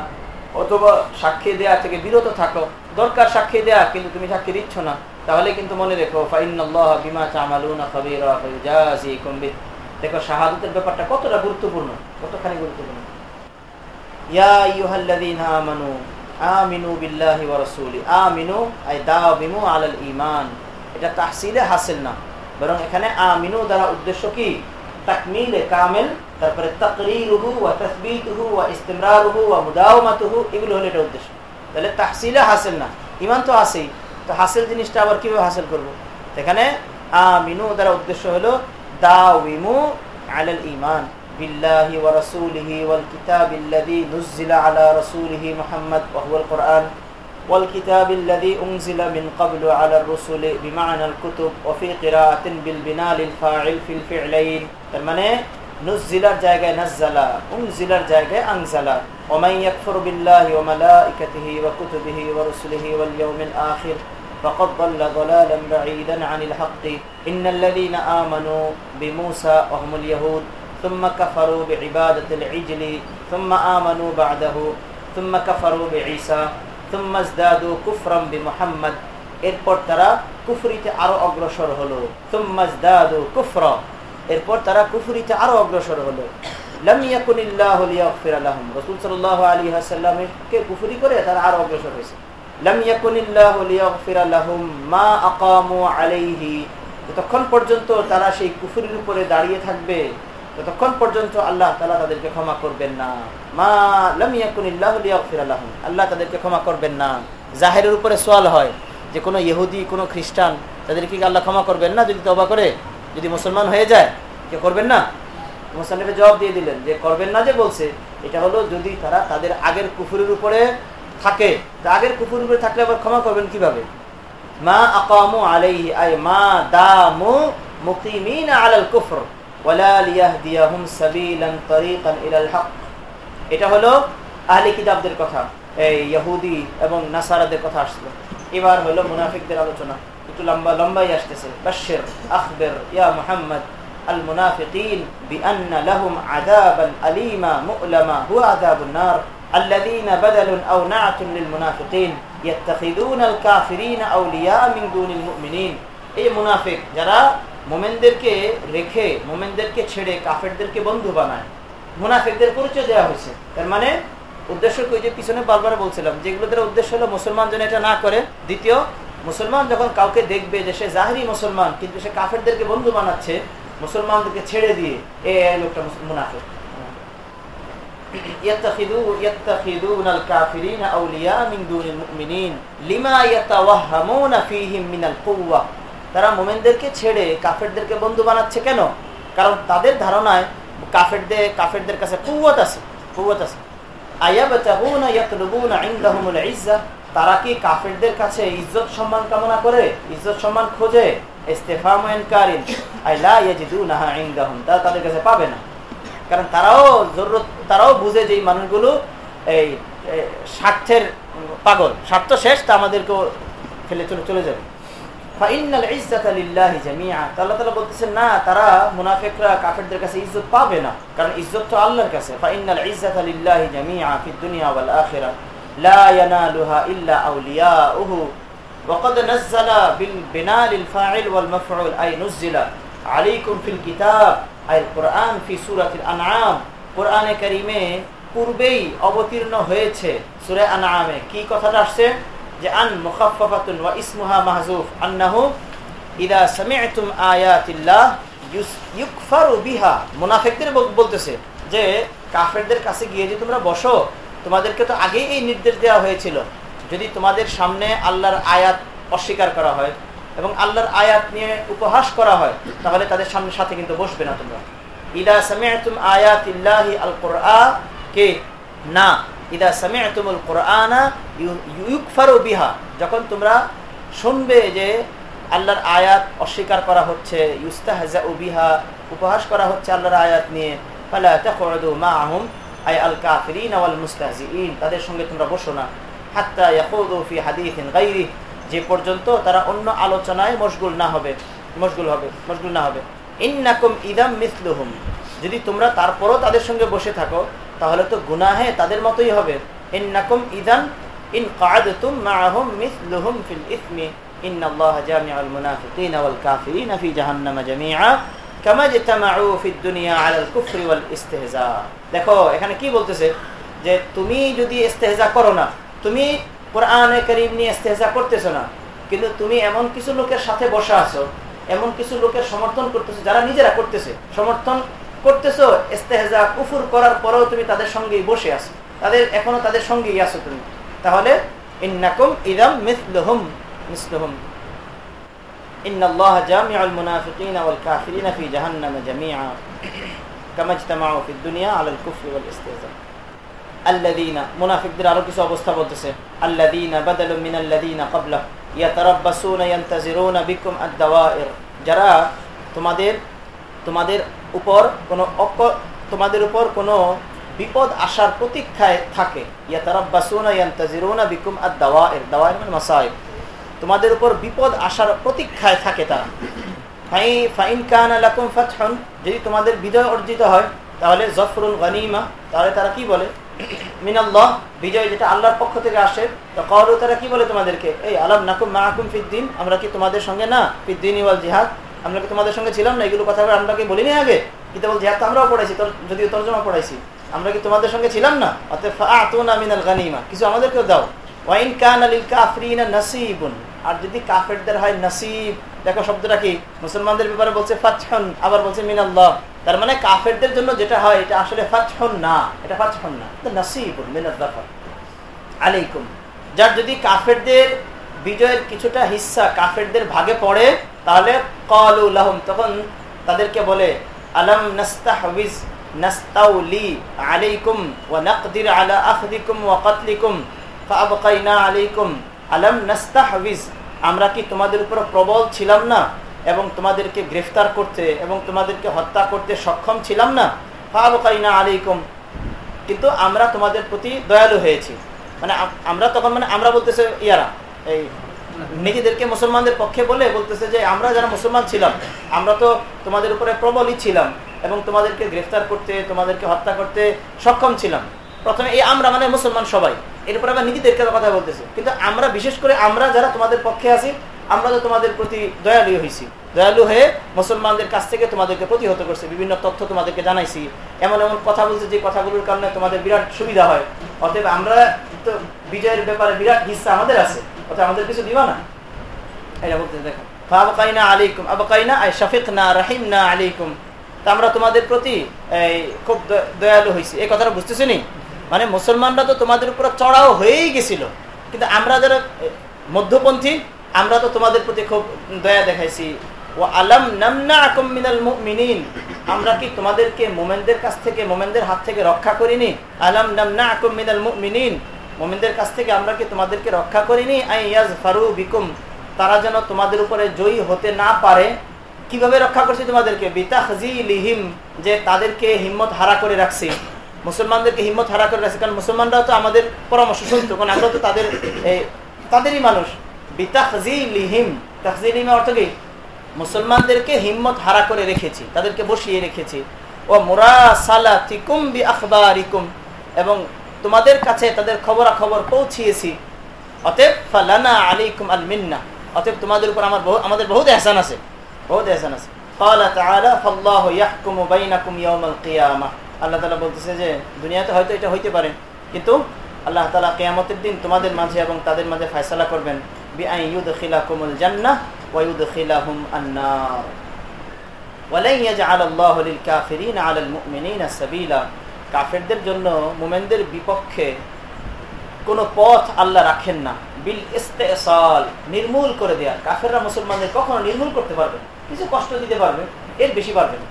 অথবা সাক্ষী দেয়া থেকে বিরত থাকো। দরকার সাক্ষী দেয়া, কিন্তু তুমি সাক্ষী দিচ্ছ না। তাহলে কিন্তু মনে রেখো বিমা দেখো, শাহাদতের ব্যাপারটা কতটা গুরুত্বপূর্ণ, কতখানি গুরুত্বপূর্ণ। ইয়া ইউহাল্লাযীনা আমানু আমিনু বিল্লাহি রাসূলি। আমিনু, আই দাবিমু আলাল ঈমান। এটা তাহসিলে হাসিল না। বরং এখানে আমিনু দ্বারা উদ্দেশ্য কি? তাকমিলে কামেল, তারপরে তাকরিরুহু ওয়া তাসবিতুহু ওয়া ইস্তিমরারুহু ওয়া মুদাওমাতুহু, এগুলো হলো এটা উদ্দেশ্য। তাহলে তাহসিলে হাসিল না। ইমান তো আছেই। তো হাসিল জিনিসটা আবার কীভাবে হাসিল করব? এখানে আমিনু দ্বারা উদ্দেশ্য হলো দাওয়িমু আলাল ঈমান। বিল্লাহি ওয়া রাসূলিহি ওয়াল কিতাবিল্লাযী নুজ্জিলা আলা রাসূলিহি মুহাম্মদ ওয়া হুয়াল কুরআন والكتاب الذي أنزل من قبل على الرسل بمعنى الكتب وفي قراءة بالبناء للفاعل في الفعلين মানে নুজিলার জায়গায় নাজ্জালা উনজিলার জায়গায় আনজালা ومن يكفر بالله وملائكته وكتبه ورسله واليوم الآخر فقد ضل ضلالا بعيدا عن الحق إن الذين آمنوا بموسى وهم اليهود ثم كفروا بعبادة العجل ثم آمنوا بعده ثم كفروا بعيسى এরপর তারা কুফরিতে আরো অগ্রসর হলো এরপর তারা কুফরিতে আরো অগ্রসর হলো কুফরি করে তারা আরো অগ্রসর হয়েছে যতক্ষণ পর্যন্ত তারা সেই কুফুরির উপরে দাঁড়িয়ে থাকবে ততক্ষণ পর্যন্ত আল্লাহ তালা তাদেরকে ক্ষমা করবেন না, মা আল্লাহ আল্লাহ তাদেরকে ক্ষমা করবেন না। জাহেরের উপরে সোয়াল হয় যে কোনো ইহুদি, কোনো খ্রিস্টান তাদেরকে আল্লাহ ক্ষমা করবেন না যদি তবা করে? যদি মুসলমান হয়ে যায়, কে করবেন না? মুসলিমের জবাব দিয়ে দিলেন যে করবেন না যে বলছে। এটা হলো যদি তারা তাদের আগের কুফুরের উপরে থাকে। তা আগের কুফুরের উপরে থাকলে আবার ক্ষমা করবেন কীভাবে? মা আকামু আলাইহি আই মা দামু মুকিমিন আলাল কুফর। এটা হলো আহলি কিতাবদের কথা এই ইহুদি এবং নাসারাদের কথা আসলো এবার হলো মুনাফিকদের আলোচনা একটু লম্বা লম্বাই আসতেছে বাশির আখবির ইয়া মুহাম্মদ المنافقين بأن لهم عذابا أليما مؤلما هو عذاب النار الذين بدل أو نعت للمنافقين يتخذون الكافرين أولياء من دون المؤمنين এই মুনাফিক যারা মোমেনদেরকে রেখে, মোমেনদেরকে ছেড়ে কাফেরদেরকে বন্ধু বানায়। মুনাফেকদের পরিচয় দেওয়া হয়েছে। তার মানে উদ্দেশ্য কই যে পিছনে বারবার বলছিলাম যেগুলো তার উদ্দেশ্য হলো মুসলমান যেন এটা না করে। দ্বিতীয়, মুসলমান যখন কাউকে দেখবে যে সে জাহিরি মুসলমান, কিন্তু সে কাফেরদেরকে বন্ধু বানাচ্ছে, মুসলমানদেরকে ছেড়ে দিয়ে এ লোকটা মুনাফেক। কাফিরিনা লিমা তারা মোমেনদেরকে ছেড়ে কাফেরদেরকে বন্ধু বানাচ্ছে কেন? কারণ তাদের ধারণায় কাফেরদের কাফেরদের কাছে কুয়াত আছে কুয়াত আছে। তারা কি কাফেরদের কাছে ইজ্জত সম্মান কামনা করে? ইজ্জত সম্মান খোঁজে? তারা তাদের কাছে পাবে না। কারণ তারাও জরুরত, তারাও বুঝে যে মানুষগুলো এই স্বার্থের পাগল। স্বার্থ শেষ, তা আমাদেরকেও ফেলে চলে চলে যাবে। বলতেছেন না তারা মুনাফেকরা কাফেরদের কাছে ইজ্জত পাবে না কারণ ইজ্জত তো আল্লাহর কাছে ফাইনাল ইজ্জাত লিল্লাহি জামিআ ফিদ দুনিয়া ওয়াল আখিরা লা ইয়ানালুহা ইল্লা আউলিয়াউহু وقد نزل بالبناء للفاعل والمفعول أي نزل عليكم في الكتاب أي القرآن في سورة الأنعام قرآن كريمে পূর্বেই অবতীর্ণ হয়েছে সূরা আনআমে কি কথাটা আসছে যে আন মুখাফাফাতুন ওয়া ইসমুহা মাহজুফ আন্নাহু ইদা সামি'তুম আয়াতিল্লাহ ইউকফারু বিহা। মুনাফিকদের বলতেছে যে কাফেরদের কাছে গিয়ে যে তোমরা বসো, তোমাদেরকে তো আগেই এই নির্দেশ দেওয়া হয়েছিল। যদি তোমাদের সামনে আল্লাহর আয়াত অস্বীকার করা হয় এবং আল্লাহর আয়াত নিয়ে উপহাস করা হয়, তাহলে তাদের সামনে সাথে কিন্তু বসবে না তোমরা। ইদা সামি'তুম আয়াতিল্লাহি আল কুরআ কে? না। ইদা বিহা। যখন তোমরা শুনবে যে আল্লাহর আয়াত অস্বীকার করা হচ্ছে, ইউস্তাহজাউ বিহা, উপহাস করা হচ্ছে আল্লাহর আয়াত নিয়ে, ফালা আই আল কাফিরিন ওয়াল মুস্তাহজিইন, তাদের সঙ্গে তোমরা বসো না। হাত্তা ইয়াকুদু ফি হাদিসিন গায়রি যে পর্যন্ত তারা অন্য আলোচনায় মশগুল না হবে, মশগুল হবে, মশগুল না হবে। ইন্নাকুম ইদাম মিসলুহুম, যদি তোমরা তারপরও তাদের সঙ্গে বসে থাকো তাহলে তো গুনাহে তাদের মতোই হবে। দেখো, এখানে কি বলতেছে? যে তুমি যদি ইস্তেহজা করো না, তুমি কোরআনে করিম নিয়ে ইস্তেহজা করতেছো না, কিন্তু তুমি এমন কিছু লোকের সাথে বসে আছো, এমন কিছু লোকের সমর্থন করতেছো, যারা নিজেরা করতেছে, সমর্থন করতেছো, ইস্তেহজা, কুফুর করার পরেও তুমি তাদের সঙ্গেই বসে আছো। তাদের, এখনও তাদের সঙ্গেই আছো তুমি। তাহলে আরও কিছু অবস্থা বলতেছে। যারা তোমাদের তোমাদের উপর কোনো তোমাদের উপর কোনো বিপদ আসার প্রতীক্ষায় থাকে। মানে তোমাদের উপর বিপদ আসার প্রতীক্ষায় থাকে তারা। যদি তোমাদের বিজয় অর্জিত হয়, তাহলে জফরুল গনিমা। তাহলে তারা কি বলে? মিনাল্লাহ, বিজয় যেটা আল্লাহর পক্ষ থেকে আসে। তো তারা কি বলে তোমাদেরকে? এই, আলম নাকুম মাহকুম ফিদ্দিন। আমরা কি তোমাদের সঙ্গে না? ফিদ্দিন ইওয়াল জিহাদ। আমরা কি তোমাদের সঙ্গে ছিলাম না? এগুলো কথা আমরা কি বলিনি আগে? কিতাবুল জিহাদ তো আমরাও পড়াইছি। যদিও তর্জমা পড়াইছি। আমরা কি তোমাদের সঙ্গে ছিলাম না? অতএব মিনাল গানিমা। কিছু আমাদেরকেও দাও। ওয়াইন কান আলিল কাফরিনা নাসিবুন। আর যদি কাফেরদের হয় নসিব, দেখো শব্দটা কি? মুসলমানদের ব্যাপারে বলছে ফাতহন, আবার বলছে মিনাল্লাহ। তার মানে কাফেরদের জন্য যেটা হয়, এটা আসলে ফাতহন না। এটা ফাতহন না। নসিব মিনাল্লাহ আলাইকুম। যার যদি কাফেরদের বিজয়ের কিছুটা হিস্সা কাফেরদের ভাগে পড়ে, তাহলে কলুলাহম তখন তাদেরকে বলে, আলম নাস্তাহবিজ নাস্তাউলি আলাইকুম ওয়া নাকদির আলা আখদিকুম ওয়া কাতলিকুম ফাআবকাইনা আলাইকুম। আলম নাস্তাহবিজ আমরা কি তোমাদের উপর প্রবল ছিলাম না এবং তোমাদেরকে গ্রেফতার করতে এবং তোমাদেরকে হত্যা করতে সক্ষম ছিলাম না? ফাবকাইনা আলাইকুম। কিন্তু আমরা তোমাদের প্রতি দয়ালু হয়েছি। মানে আমরা তখন মানে আমরা বলতেছে, ইয়ারা এই নিজেদেরকে মুসলমানদের পক্ষে বলে বলতেছে যে, আমরা যারা মুসলমান ছিলাম, আমরা তো তোমাদের উপরে প্রবলই ছিলাম এবং তোমাদেরকে গ্রেফতার করতে, তোমাদেরকে হত্যা করতে সক্ষম ছিলাম। প্রথমে এই আমরা মানে মুসলমান সবাই। এরপর আবার নিজেদেরকে কথা বলতেছে। কিন্তু আমরা, বিশেষ করে আমরা যারা তোমাদের পক্ষে আছি, আমরা তো তোমাদের প্রতি দয়ালু হয়েছি দয়ালু হয়ে মুসলমানদের কাছ থেকে তোমাদেরকে প্রতিহত করছে। বিভিন্ন তথ্য তোমাদেরকে জানাইছি। এমন এমন কথা বলছে যে কথাগুলোর কারণে তোমাদের বিরাট সুবিধা হয়। অতএব আমরা তো বিজয়ের ব্যাপারে বিরাট হিস্সা আমাদের আছে। আমাদের কিছু দিবা না। এটা বলতে দেখো আমরা তোমাদের প্রতি খুব দয়ালু হয়েছি এই কথাটা বুঝতেছি নি? মানে মুসলমানরা তো তোমাদের উপর চড়াও হয়েই গেছিল। কিন্তু আমরা যারা মধ্যপন্থী, আমরা তো তোমাদের প্রতি খুব দয়া দেখাইছি। ও আলম নামনা মিনাল মিনিন আমরা কি তোমাদেরকে মোমেনদের কাছ থেকে, মোমেনদের হাত থেকে রক্ষা করিনি? আলম নামনা আকম মোমেনদের কাছ থেকে আমরা কি তোমাদেরকে রক্ষা করিনি? ফারু বিকুম। তারা যেন তোমাদের উপরে জয়ী হতে না পারে। কীভাবে রক্ষা করছি তোমাদেরকে? বিতাহি লিহিম যে তাদেরকে হিম্মত হারা করে রাখছি। মুসলমানদেরকে হিম্মত হারা করে রাখছে। কারণ মুসলমানরাও তো আমাদের পরামর্শ শুনতো। কারণ আমরা তো তাদের তাদেরই মানুষ। বিতাহিম তাহজিলিমে অর্থ কি? মুসলমানদেরকে হিম্মত হারা করে রেখেছি, তাদেরকে বসিয়ে রেখেছি। ও মোরা সালা তিকুম বি আখবরিকুম এবং তোমাদের কাছে তাদের খবরাখবর পৌঁছিয়েছি। অতএব, ফালানা আলাইকুম আল মিন্না। অতএব তোমাদের উপর আমার বহু আমাদের বহুত এহসান আছে। বহুত এহসান আছে। আল্লাহ তালা বলতেছে যে, দুনিয়াতে হয়তো এটা হইতে পারে। কিন্তু আল্লাহ তালা কেয়ামতের দিন তোমাদের মাঝে এবং তাদের মাঝে করবেন। জান্নাহ কাফেরদের জন্য মোমেনদের বিপক্ষে কোন পথ আল্লাহ রাখেন না। বিল ইস্তেসাল, নির্মূল করে দেয়া। কাফেররা মুসলমানদের কখনো নির্মূল করতে পারবে কিছু কষ্ট দিতে পারবে, এর বেশি পারবে না।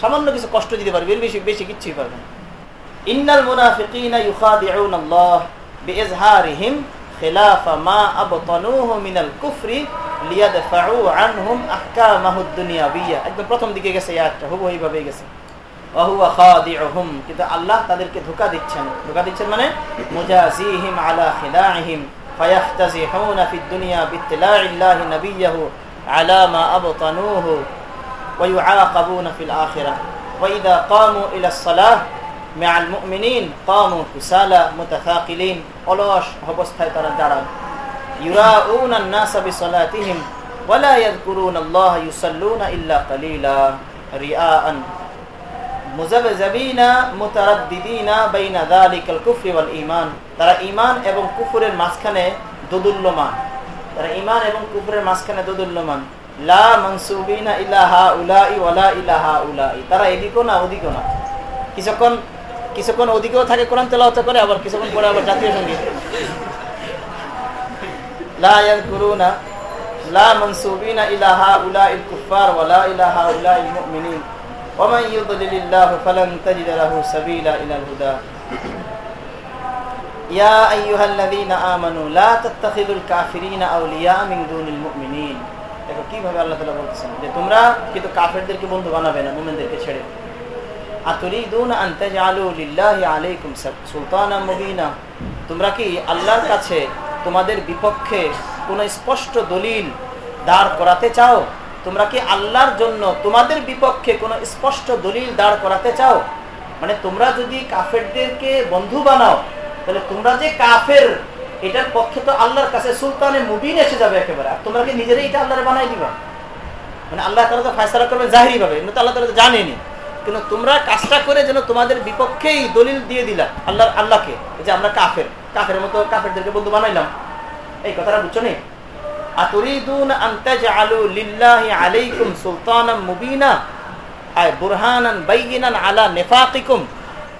সামান্য কিছু কষ্ট দিতে পারবে, এর বেশি বেশি কিচ্ছুই পারবে না। ইন্নাল আল্লাহ একদম প্রথম দিকে গেছে আয়াতটা, হুবহু এইভাবে গেছে। কিন্তু আল্লাহ তাদেরকে ধোঁকা দিচ্ছেন ধোঁকা দিচ্ছেন মানে মুজাজিহিম আলা খিদাইহিম ফায়াফতাজিহুনা ফিদ দুনিয়া বিত্তিলাইল্লাহি নবিয়্যাহু আলা মা আবতানুহু ويعاقبون في الآخرة وإذا قاموا إلى الصلاة مع المؤمنين قاموا كسالى متثاقلين অলস অবস্থায় তারা দাঁড়ান يراؤون الناس بصلاتهم ولا يذكرون الله يصلون إلا قليلا মুজাবজাবিনা মুতারাদ্দিদিনা বাইনা যালিকাল তারা ঈমান এবং কুফরের মাঝখানে দোদুল্যমান। তারা ঈমান এবং কুফরের মাঝখানে দোদুল্যমান। তারা এদিকও না ওদিকও না। কিছুক্ষণ কিছুক্ষণ ওদিকেও থাকে, কোরআন তেলাওয়াত করে, আবার কিছুক্ষণ পরে আবার জাতীয় সংগীত। লা ইয়াযকুরুনা, লা মানসুবিনা ইলা হাউলাই কুফফার ওয়ালা ইলা হাউলাই মুমিনিন। ওয়া মান ইউদ্লিলিল্লাহু ফালান তাজিদ লাহু সাবিলা ইলাল হুদা ইয়া আইয়ুহাল্লাযীনা আমানু লা তাত্তাখিযুল কাফিরিনা আউলিয়া মিন দুনিল মুমিনিন দেখো, কীভাবে আল্লাহ তাআলা বলছেন যে, তোমরা কিন্তু কাফেরদেরকে বন্ধু বানাবে না, মুমিনদেরকে ছেড়ে তোমরা কি আল্লাহর কাছে তোমাদের বিপক্ষে কোন স্পষ্ট দলিল দাঁড় করাতে চাও? তোমরা কি আল্লাহর জন্য তোমাদের বিপক্ষে কোনো স্পষ্ট দলিল দাঁড় করাতে চাও? মানে তোমরা যদি কাফেরদেরকে বন্ধু বানাও, তাহলে তোমরা যে কাফের, এটার পক্ষে তো আল্লাহর কাছে সুলতানে মুবিন এসে যাবে একেবারে। আর তোমরা কি নিজেরাই এটা আল্লাহরে বানাই দিবা? মানে আল্লাহ তালা তো ফায়সালা করবেন, জাহিরি ভাবে। তো আল্লাহ তালা জানেনি কিন্তু তোমরা কাজটা করে যেন তোমাদের বিপক্ষেই দলিল দিয়ে দিলা আল্লাহ, আল্লাহকে, যে আমরা কাফের। কাফের মতো কাফেরদেরকে বন্ধু বানাইলাম। এই কথাটা বুঝছ নি?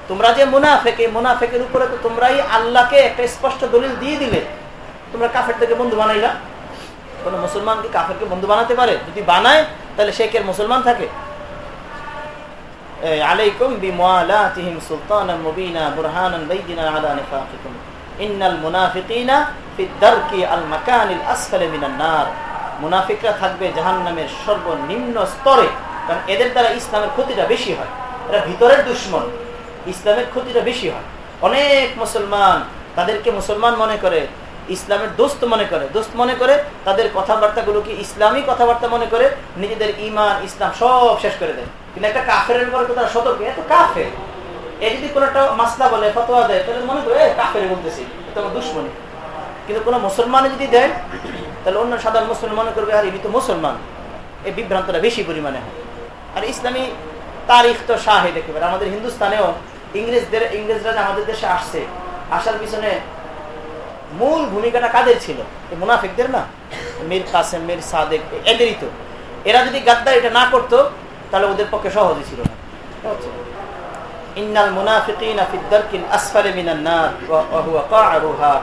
তোমরা যে মুনাফেকে মুনাফেকের উপরে তো তোমরাই আল্লাহকে একটা স্পষ্ট দলিল দিয়ে দিলে। তোমরা কাফের থেকে বন্ধু বানাইলা। কোনো মুসলমান কি কাফেরকে বন্ধু বানাতে পারে? যদি বানায়, তাহলে সে মুসলমান থাকে? আলাইকুম বিমালাতিহিম সুলতানাম মুবিনা, বুরহানান বাইয়িনান আলা নিফাকিকুম। ইন্নাল মুনাফিকিনা ফিদ্দারকি আল মাকানিল আসফালে মিনান নার। মুনাফিকরা থাকবে জাহান্নামের সর্বনিম্ন স্তরে, কারণ এদের দ্বারা ইসলামের ক্ষতিটা বেশি হয়। এরা ভিতরের দুশ্মন, ইসলামের ক্ষতিটা বেশি হয়। অনেক মুসলমান তাদেরকে মুসলমান মনে করে, ইসলামের দোস্ত মনে করে। দোস্ত মনে করে তাদের কথাবার্তাগুলোকে ইসলামী কথাবার্তা মনে করে, নিজেদের ইমান ইসলাম সব শেষ করে দেয়। কিন্তু একটা কাফের পরে তো তারা সতর্ক এত কাফের। যদি একটা মাসলা বলে, ফতোয়া দেয়, তাহলে মনে করে বলতেছি দুশ্মনী। কিন্তু যদি দেয়, তাহলে অন্য সাধারণ মুসলমান মনে করবে, আর তো মুসলমান। এই বিভ্রান্তটা বেশি পরিমাণে হয়। আর ইসলামী তারিখ তো আমাদের হিন্দুস্তানেও ইংরেজদের, ইংরেজরা আমাদের দেশে আসছে, আসার পিছনে মূল ভূমিকাটা কাদের ছিল? মুনাফিকদের না? মীর কাসেম, মীর সাদেক, এদেরই তো। এরা যদি গাদ্দার এটা না করতো, তাহলে ওদের পক্ষে সহজই ছিল না। ইন্নাল মুনাফিকিনা ফি দারকিল আসফালি মিনান নার ওয়া হুয়া কা'রুহা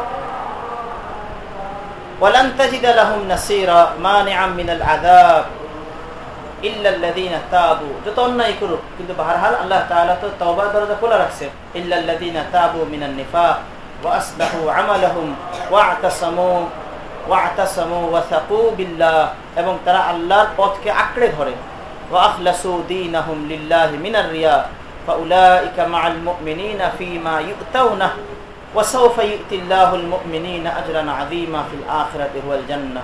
ولن تجد لهم نصيرا مانعا من العذاب إلا الذين تابوا যত অন্যায় করুক কিন্তু বাহরহাল আল্লাহ তাআলা তো তওবার দরজা খোলা রাখছে إلا الذين تابوا من النفاق وأصلحوا عملهم واعتصموا واعتصموا وثقوا بالله এবং তারা আল্লাহর পথকে আঁকড়ে ধরে وأخلصوا دينهم لله من الرياء فأولئك مع المؤمنين فيما يؤتونه وسوف يؤتي الله المؤمنين أجرا عظيما في الآخرة هو الجنة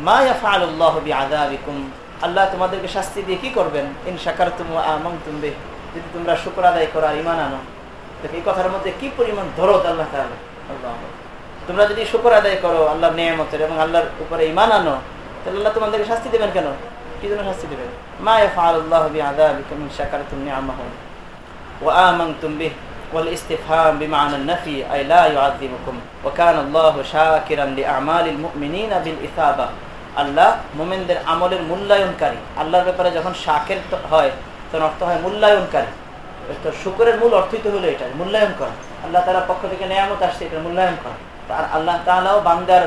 ما يفعل الله بعذابكم আল্লাহ তোমাদেরকে শাস্তি দিয়ে কি করবেন ইন শাকার তুমি আমং তুমি যদি তোমরা শুক্র আদায় করো আর ইমান আনো এই কথার মধ্যে কি পরিমাণ ধরত আল্লাহ আল্লাহ তোমরা যদি শুক্র আদায় করো আল্লাহর নিয়ামতের এবং আল্লাহর উপরে ইমান আনো তাহলে আল্লাহ তোমাদেরকে শাস্তি দেবেন কেন কি জন্য শাস্তি দেবেন মা ইয়াফআল আল্লাহু বিআযাবিকুম ইন শাকারতুম নি'আমাহু ওয়া আমানতুম বিহি والاستفهام بمعنى النفي أي لا يعذبكم وكان الله شاكرا لأعمال المؤمنين بالإثابة আল্লাহ মোমেনদের আমলের মূল্যায়নকারী আল্লাহর ব্যাপারে যখন শাকের হয় তখন অর্থ হয় মূল্যায়নকারী তো শুকরের মূল অর্থই তো হলো এটা মূল্যায়ন করা আল্লাহ তালা পক্ষ থেকে নেয়ামত আসছে এটা মূল্যায়ন করা আর আল্লাহ তালাও বান্দার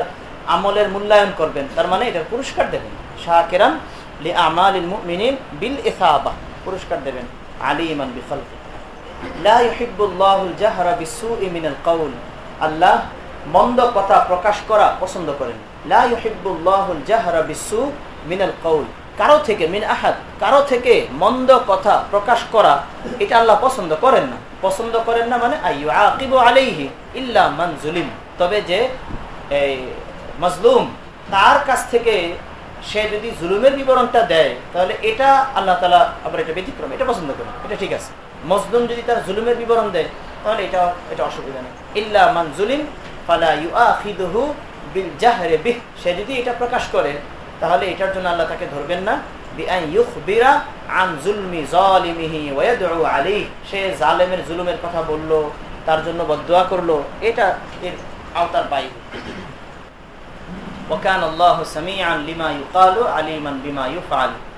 আমলের মূল্যায়ন করবেন তার মানে এটা পুরস্কার দেবেন শাকেরান লি আমাল মিনিন বিল ইসাবা পুরস্কার দেবেন আলী ইমান বিফলকে আল্লাহ মন্দ কথা প্রকাশ করা পছন্দ করেন। কারও থেকে, মিন আহাদ, কারও থেকে মন্দ কথা প্রকাশ করা, এটা আল্লাহ পছন্দ করেন না। পছন্দ করেন না মানে ইল্লা তবে যে এই মজলুম, তার কাছ থেকে সে যদি জুলুমের বিবরণটা দেয়, তাহলে এটা আল্লাহ তালা আবার এটা ব্যতিক্রম, এটা পছন্দ করেন, এটা ঠিক আছে। মজলুম যদি তার জুলুমের বিবরণ দেয় তাহলে এটা এটা অসুবিধা নেই ইল্লা মান জুলিম ফালা বিল জাহরে বিহ সে যদি এটা প্রকাশ করে তাহলে এটার জন্য আল্লাহ তাকে ধরবেন না সে জালেমের জুলুমের কথা বলল তার জন্য বদুয়া করলো এটা এর আওতার বাইরে وكان الله سميعا لما يقال عليما بما يفعل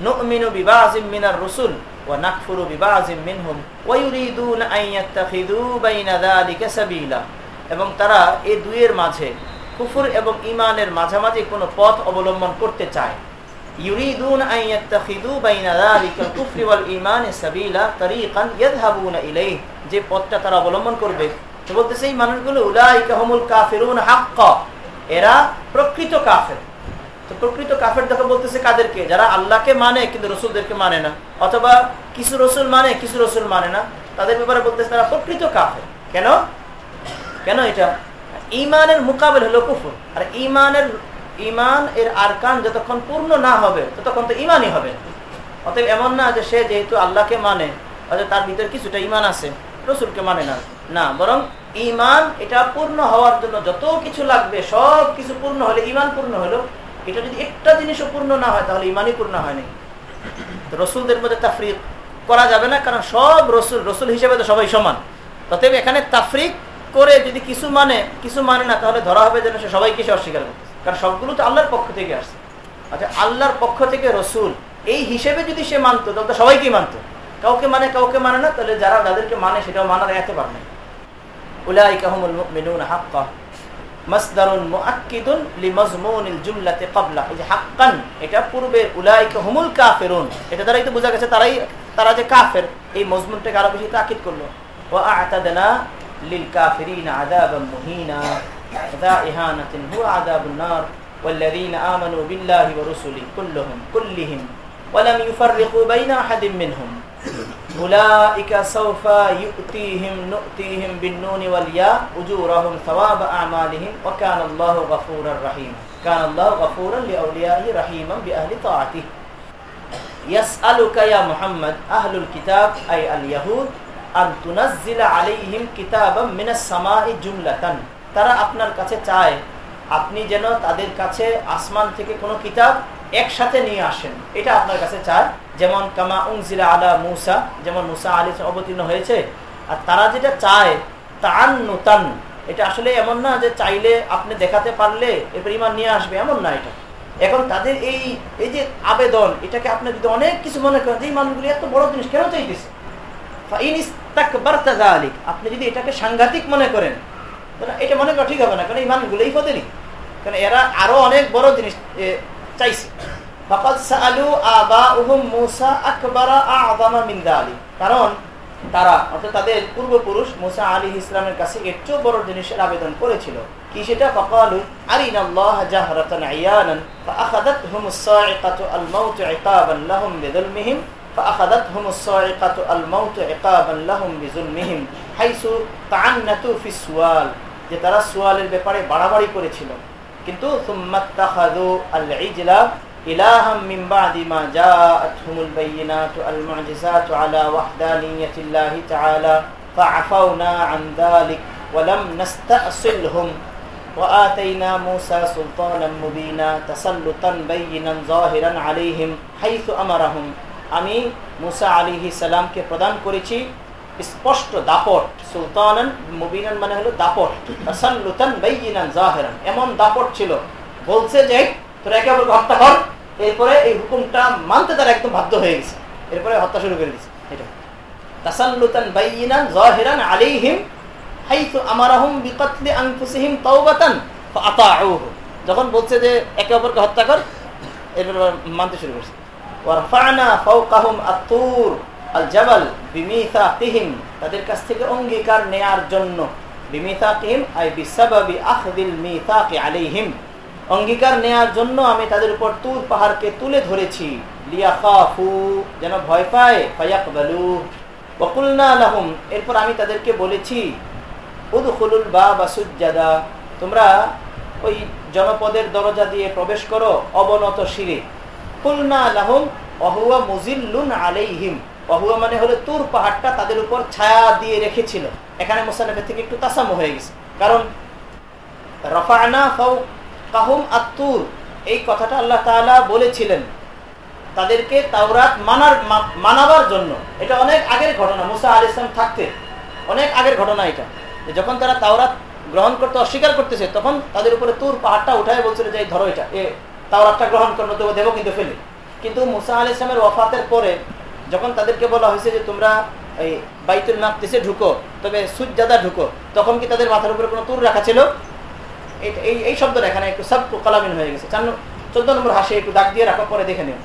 নুমিনু বিবাজিম মিনার রসুল ওয়া নাকফুরু সাবিলা। এবং তারা এই দুয়ের মাঝে এবং ইমানের মাঝামাঝি কোনো পথ অবলম্বন করতে চায়। যে পথটা তারা অবলম্বন করবে বলতেছে এই মানুষগুলো উলাইকা হুমুল কাফিরুন হাক্কা। এরা প্রকৃত কাফের। তো প্রকৃত কাফের দেখো বলতেছে কাদেরকে? যারা আল্লাহকে মানে কিন্তু রসুলদেরকে মানে না। অথবা কিছু রসুল মানে কিছু রসুল মানে না। তাদের ব্যাপারে বলতেছে তারা প্রকৃত কাফের। কেন? কেন এটা? ইমানের মোকাবেল হলো কুফুর। আর ইমানের ইমান এর আরকান যতক্ষণ পূর্ণ না হবে, ততক্ষণ তো ইমানই হবে। অতএব এমন না যে সে যেহেতু আল্লাহকে মানে অথবা তার ভিতরে কিছুটা ইমান আছে, রসুলকে মানে না। না, বরং ইমান এটা পূর্ণ হওয়ার জন্য যত কিছু লাগবে সব কিছু পূর্ণ হলে ইমান পূর্ণ হলো এটা যদি একটা জিনিসও পূর্ণ না হয়, তাহলে ইমানই পূর্ণ হয়নি রসুলদের মধ্যে তাফরিক করা যাবে না, কারণ সব রসুল রসুল হিসেবে তো সবাই সমান। তথাপি এখানে তাফরিক করে যদি কিছু মানে কিছু মানে না, তাহলে ধরা হবে যেন সে সবাইকে সে অস্বীকার করছে। কারণ সবগুলো তো আল্লাহর পক্ষ থেকে আসছে। আচ্ছা আল্লাহর পক্ষ থেকে রসুল এই হিসেবে যদি সে মানত, তাহলে তো সবাইকেই মানত। কাউকে মানে কাউকে মানে না, তাহলে যারা যাদেরকে মানে সেটাও মানার এতে পার নাই। উলাই কাহমুল মিনুন হাক্কা মাসদারুন মুআক্কিদুন লিমাজমুনিল জুমলাতি ক্বাবলা এই যে হাক্কান এটা পূর্বের উলাইকা হুমুল কাফিরুন এটা দ্বারাই তো বোঝা গেছে তারাই তারা যে কাফের এই মজমুনটাকে আরো বেশি তাকিদ করলো ওয়া আ'তাদনা লিল কাফিরিন আযাবান মুহিনা ذا إهانة هو عذاب النار والذين آمنوا بالله ورسله كلهم كلهم ولم يفرقوا بين أحد منهم أولئك سوف يؤتيهم نؤتيهم بالنون والياء أجورهم ثواب أعمالهم وكان الله غفورا رحيما كان الله غفورا لأوليائه رحيما بأهل طاعته يسألك يا محمد أهل الكتاب أي اليهود أن تنزل عليهم كتابا من السماء جملة তারা আপনার কাছে চায় আপনি যেন তাদের কাছে আসমান থেকে কোনো কিতাব একসাথে নিয়ে আসেন। এটা আপনার কাছে চায় যেমন কামা উংজিলা আলা মুসা, যেমন মুসা আলী অবতীর্ণ হয়েছে। আর তারা যেটা চায় তান নতান এটা আসলে এমন না যে চাইলে আপনি দেখাতে পারলে এরপর ইমান নিয়ে আসবে, এমন না এটা। এখন তাদের এই এই যে আবেদন, এটাকে আপনি যদি অনেক কিছু মনে করেন, যে এই মানুষগুলি এত বড় জিনিস কেন চাইতেছে? আপনি যদি এটাকে সাংঘাতিক মনে করেন এটা মনে করা ঠিক হবে না, কারণ এই পদেরই। কারণ এরা আরও অনেক বড় জিনিস চাইছে কারণ তারা অর্থাৎ তাদের পূর্বপুরুষ মুসা আলী ইসলামের কাছে এর চেয়েও বড় জিনিসের আবেদন করেছিল কি সেটা ফকালু আরিন আল্লাহ জাহরাতান আয়ানান فاخذتهم الصاعقه الموت عقابا لهم بظلمهم فاخذتهم الصاعقه الموت عقابا لهم بظلمهم حيث تعنتوا في السؤال যে তারা সোয়ালের ব্যাপারে বাড়াবাড়ি করেছিল কিন্তু সুম্মাত্তাখাযু আল ইজলা إلها من بعد ما جاءتهم البينات المعجزات على وحدانية الله تعالى فعفونا عن ذلك ولم نستأصلهم وآتينا موسى سلطانا مبينا تسلطا بينا ظاهرا عليهم حيث أمرهم আমি মুসা আলিহি সালামকে প্রদান করেছি স্পষ্ট দাপট মুবিনান মানে হলো দাপট। তাসাল্লুতান বাইয়িনান এমন দাপট ছিল। বলছে যে, তোরা একে অপরকে হত্যা কর। এরপরে এই হুকুমটা মানতে তারা একদম বাধ্য হয়ে গেছে। এরপরে হত্যা শুরু করে দিচ্ছে এটা। যখন বলছে যে, একে অপরকে হত্যা কর মানতে শুরু করছে। আল জাবাল বিমিসাকিহিম, তাদের কাছ থেকে অঙ্গীকার নেয়ার জন্য। বিমিসাকিহিম, আই বিসাবাবি আখদিল মিসাকি আলাইহিম। অঙ্গীকার নেয়ার জন্য আমি তাদের উপর তুর পাহাড়কে তুলে ধরেছি। লিয়াখাফু, যেন ভয় পায়, ফায়াকবালু। ওকুলনা লাহুম, এরপর আমি তাদেরকে বলেছি, উদখুলুল বাবা সুজ্জাদা, তোমরা ওই জনপদের দরজা দিয়ে প্রবেশ করো, অবনত শিরে। কুলনা লাহুম অহুয়া মুজিল্লুন আলাইহিম। অহুয়া মানে হলো তুর পাহাড়টা তাদের উপর ছায়া দিয়ে রেখেছিল। এখানে মোসানফের থেকে একটু তাসামো হয়ে গেছে। কারণ এই কথাটা আল্লাহ বলেছিলেন তাদেরকে তাওরাত মানার মানাবার জন্য। এটা অনেক আগের ঘটনা, মুসা আল ইসলাম থাকতে। অনেক আগের ঘটনা এটা। যখন তারা তাওরাত গ্রহণ করতে, অস্বীকার করতেছে, তখন তাদের উপরে তুর পাহাড়টা উঠায় বলছিল যে ধরো এটা, এ তাওরাতটা গ্রহণ করব দেবো কিন্তু ফেলে। কিন্তু মুসা আল ইসলামের ওয়াফাতের পরে যখন তাদেরকে বলা হয়েছে যে তোমরা এই বাইতুল মাকতিসে ঢুকো, তবে সুজাদা ঢুকো, তখন কি তাদের মাথার উপরে কোনো তুর রাখা ছিল? এই এই শব্দটা এখানে একটু সব কালামিন হয়ে গেছে। চার চোদ্দ নম্বর হাসে একটু দাগ দিয়ে রাখার পরে দেখে নিও।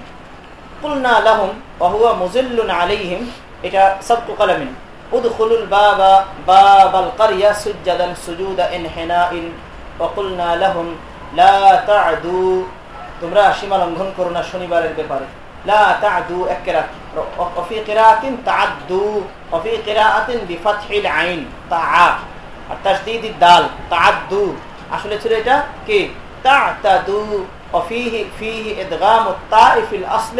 কুলনা লাহুম ওহুয়া মুজিল্লুন আলাইহিম, এটা বাবাল কারিয়া সুজ্জাদান সুজুদা ইনহিনাইন ওয়াকুলনা লাহুম লা তোমরা সীমা লঙ্ঘন করো না শনিবারের ব্যাপারে। লা তা'দু, এক কিরাত وفي قراءة تعدوا وفي قراءة بفتح العين তাআ আর তাসদীদ দাল তা'দু আসলে ছিল এটা কি তা'তাদু وفيه فيه ادغام الطاء في الاصل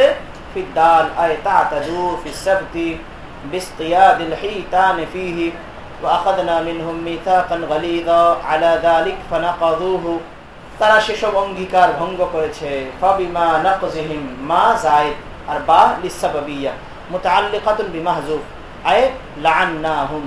في الدال اي تعتدوا في السبت باصطياد الحيتان فيه واخذنا منهم ميثاقا غليظا على ذلك فنقضوه তারা সেসব অঙ্গীকার ভঙ্গ করেছে ফাবিমা নাকজিহিম মা জায়েদ আর বা লিসাবাবিয়া, মুতাআল্লিকাতুন বিমাহযুফ আয় লাআন্নাহুম,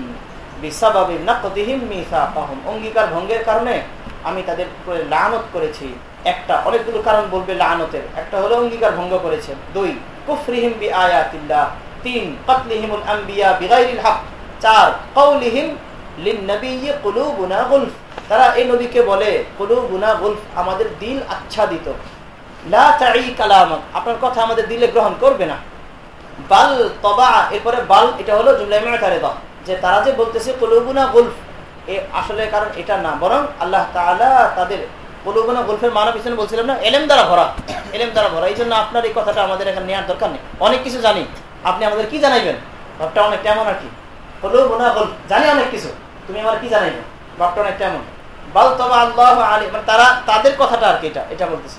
বিসাবাবি নাকদিহিম মিসাকাহুম। অঙ্গীকার ভঙ্গের কারণে আমি তাদের লানত করেছি। একটা, অনেকগুলো কারণ বলবে লানতের। একটা হলো অঙ্গীকার ভঙ্গ করেছে। দুই, কুফরিহিম বি আয়াতিল্লাহ তিন, কতলিহিমুল আম্বিয়া বিগাইরিল হক। চার, কওলিহিম লিন্নবিয়্যি কুলুবুনা গুলফ। তারা এই নবীকে বলে, কুলুবুনা গুলফ আমাদের দিল আচ্ছাদিত। লা আপনার কথা আমাদের দিলে গ্রহণ করবে না। বাল তবা, এরপরে বাল, এটা হলো যে তারা যে বলতেছে কুলুবুনা গুলফ, এ আসলে কারণ এটা না, বরং আল্লাহ তাদের কলুবনা গল্পের মানব পিছনে বলছিলাম না, এলেম দ্বারা ভরা, এলেম দ্বারা ভরা এই জন্য আপনার এই কথাটা আমাদের এখানে নেওয়ার দরকার নেই। অনেক কিছু জানি, আপনি আমাদের কি জানাইবেন? ভাবটা অনেক কেমন আর কি। কলুবনা গল্প জানি অনেক কিছু, তুমি আমার কি জানাইবে? ভাবটা অনেক কেমন বাল তবা আল্লাহ আলী মানে তারা, তাদের কথাটা আর কি এটা এটা বলতেছে।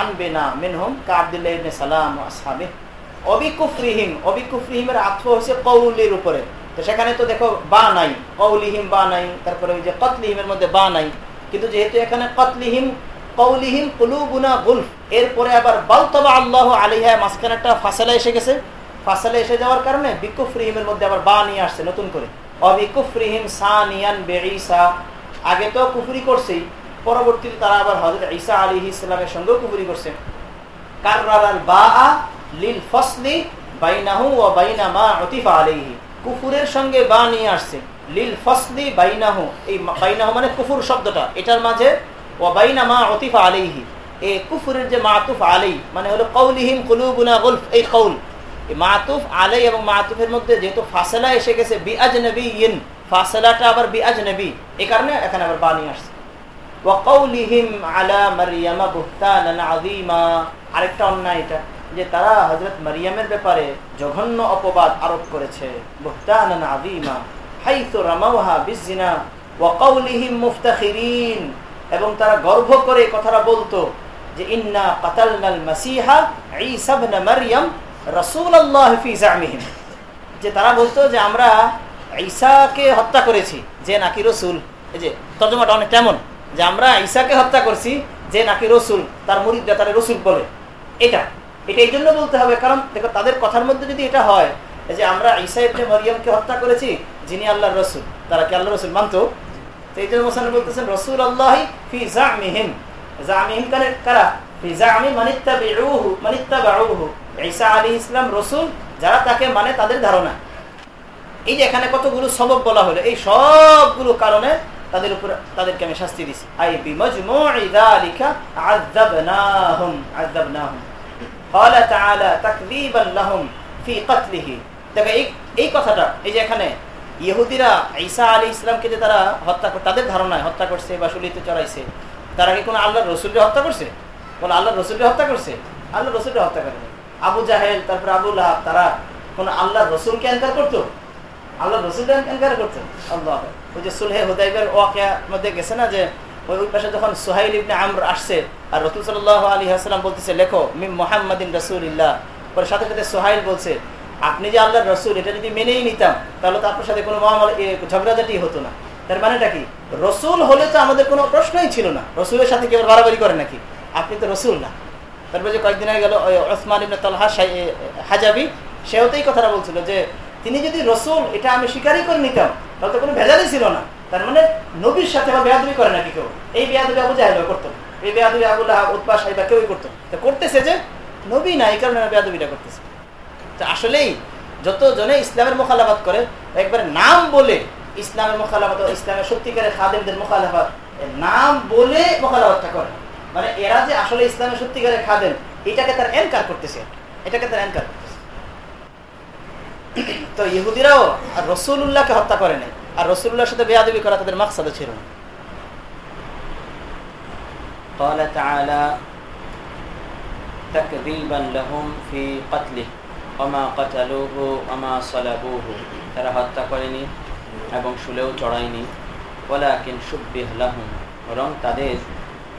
আনবে না। মিনহুম কাবদুল্লাহ অবিকুফরিহিম অবিকুফরিহিমের আত্ম হচ্ছে কৌলির উপরে। তো সেখানে তো দেখো বা নাই কৌলিহিম বা নাই, তারপরে ওই যে কতলিহিমের মধ্যে বা নাই। কিন্তু যেহেতু এখানে কতলিহিম কৌলিহিম কুলুবুনা গুলফ, এরপরে আবার বালতবা আল্লাহ আলিহা মাঝখানে একটা ফাসলা এসে গেছে। ফাসলা এসে যাওয়ার কারণে বিকুফরিহিমের মধ্যে আবার বা নিয়ে আসছে নতুন করে। অবিকুফরিহিম সানিয়ান বেঈসা আগে তো কুফরি করছেই পরবর্তীতে তারা আবার হজরত ঈসা আলী ইসলামের সঙ্গেও কুফরি করছে। কাররাল বা বাইনাহু ও অতিফা কুফুরের সঙ্গে বা নিয়ে আসছে। বাইনাহু, এই মানে কুফুর শব্দটা। এটার মাঝে ও অতিফা কুফুরের যে মানে হলো এই এবং মাতুফের মধ্যে যেহেতু ফাসলা এসে গেছে বি আজনবী ইন ফাসলাটা আবার বি আজনবী এই কারণে এখানে আবার বা নিয়ে আসছে। ওয়াকাউলিহিম আলা মারিয়ামা বুহতানান আযীমা। আরেকটা অন্যায় এটা, যে তারা হযরত মারিয়ামের ব্যাপারে জঘন্য অপবাদ আরোপ করেছে, বুহতানান আযীমা, হাইসু রামাওহা বিজিনা ওয়াকাউলিহিম মুফতাখিরিন। এবং তারা গর্ব করে কথাটা বলতো, যে ইন্না কাতালনাল মাসিহা ঈসা ইবনে মারইয়াম রাসূলুল্লাহ ফি জামিহিম। যে তারা বলতো যে আমরা ঈসাকে হত্যা করেছি, যে নাকি রসুল। এই যে তর্জমাটা অনেক কেমন? যে আমরা ঈসাকে হত্যা করছি, যে নাকি রসুল, তার মুরিদরা তারা রসুল বলে। এটা এটা এই জন্য বলতে হবে, কারণ দেখো, তাদের কথার মধ্যে যদি এটা হয় যে আমরা ঈসা ইবনে মরিয়মকে হত্যা করেছি, যিনি আল্লাহর রসুল, তারা কি আল্লাহ রসুল? মানতো? তো এই জন্য মোসান বলতেছেন রসুল আল্লাহ ফি জামিহিম জামিহিম কানে, কারা? ফি জামি মানিত্তাবিউহু মানিত্তাবাউহু ঈসা আলী ইসলাম রসুল, যারা তাকে মানে তাদের ধারণা। এই যে এখানে কতগুলো সবক বলা হলো, এই সবগুলো কারণে তাদের উপর, তাদেরকে আমি শাস্তি দিচ্ছি এই কথাটা, এই যে এখানে ইহুদিরা ঈসা আলী ইসলামকে যে তারা হত্যা তাদের ধারণায় হত্যা করছে বা সুলিতে চড়াইছে, তারা কি কোনো আল্লাহ রসুলকে হত্যা করছে? কোন আল্লাহ রসুলকে হত্যা করছে? আল্লাহ রসুলকে হত্যা করে আবু জাহেল, তারপর আবুল তারা কোন আল্লাহ রসুলকে এনকার করতো? আল্লাহ রসুলকে এনকার করতো? আল্লাহ ওই যে সুলহে হুদাইবের ওয়াকিয়ার মধ্যে গেছে না যে, ওই ওই পাশে যখন সোহাইল ইবনে আমর আসছে, আর রতুল সাল্লাহ আলী হাসলাম বলতেছে, লেখো মিম মোহাম্মদিন রসুল্লাহ পরে সাথে সাথে সোহাইল বলছে, আপনি যে আল্লাহর রসুল, এটা যদি মেনেই নিতাম, তাহলে তো আপনার সাথে কোনো ঝগড়াঝাটি হতো না। তার মানেটা কি? রসুল হলে তো আমাদের কোনো প্রশ্নই ছিল না। রসুলের সাথে কেউ বাড়াবাড়ি করে নাকি? আপনি তো রসুল না। তারপরে যে কয়েকদিন আগে গেল ওসমান ইবনে তলহা হাজাবি, সেও তো এই কথাটা বলছিল যে তিনি যদি রসুল, এটা আমি স্বীকারই করে নিতাম, তাহলে তো কোনো ভেজালই ছিল না। তার মানে নবীর সাথে আবার বেয়াদবি করে নাকি কেউ? এই বেয়াদবি আবু জাহেল করতো। এই বেয়াদবি আবুল্লাহ উৎপাস সাহিবা কেউই করতো তো করতেছে যে, নবী না, এই কারণে বেয়াদবিটা করতেছে। তো আসলেই যত জনে ইসলামের মোখালাফাত করে, একবারে নাম বলে ইসলামের মোখালাফাত ইসলামের সত্যিকারের খাদেমদের মোখালাফাত নাম বলে মোখালাফাতটা করে। মানে এরা যে আসলে ইসলামের সত্যিকারের খাদেম, এটাকে তার এনকার করতেছে। এটাকে তার এনকার করতেছে। তো ইহুদিরাও আর রসুল্লাহকে হত্যা করে নাই আর রসুল্লাহর সাথে বেয়াদবি করা তাদের মাকসাদও ছিল না قال تعالى تكذيبا لهم في قتله وما قتلوه وما صلبوه তারা হত্যা করেনি এবং শুলেও চড়ায়নি ওলাকিন সুব্বিহ লাহুম বরং তাদের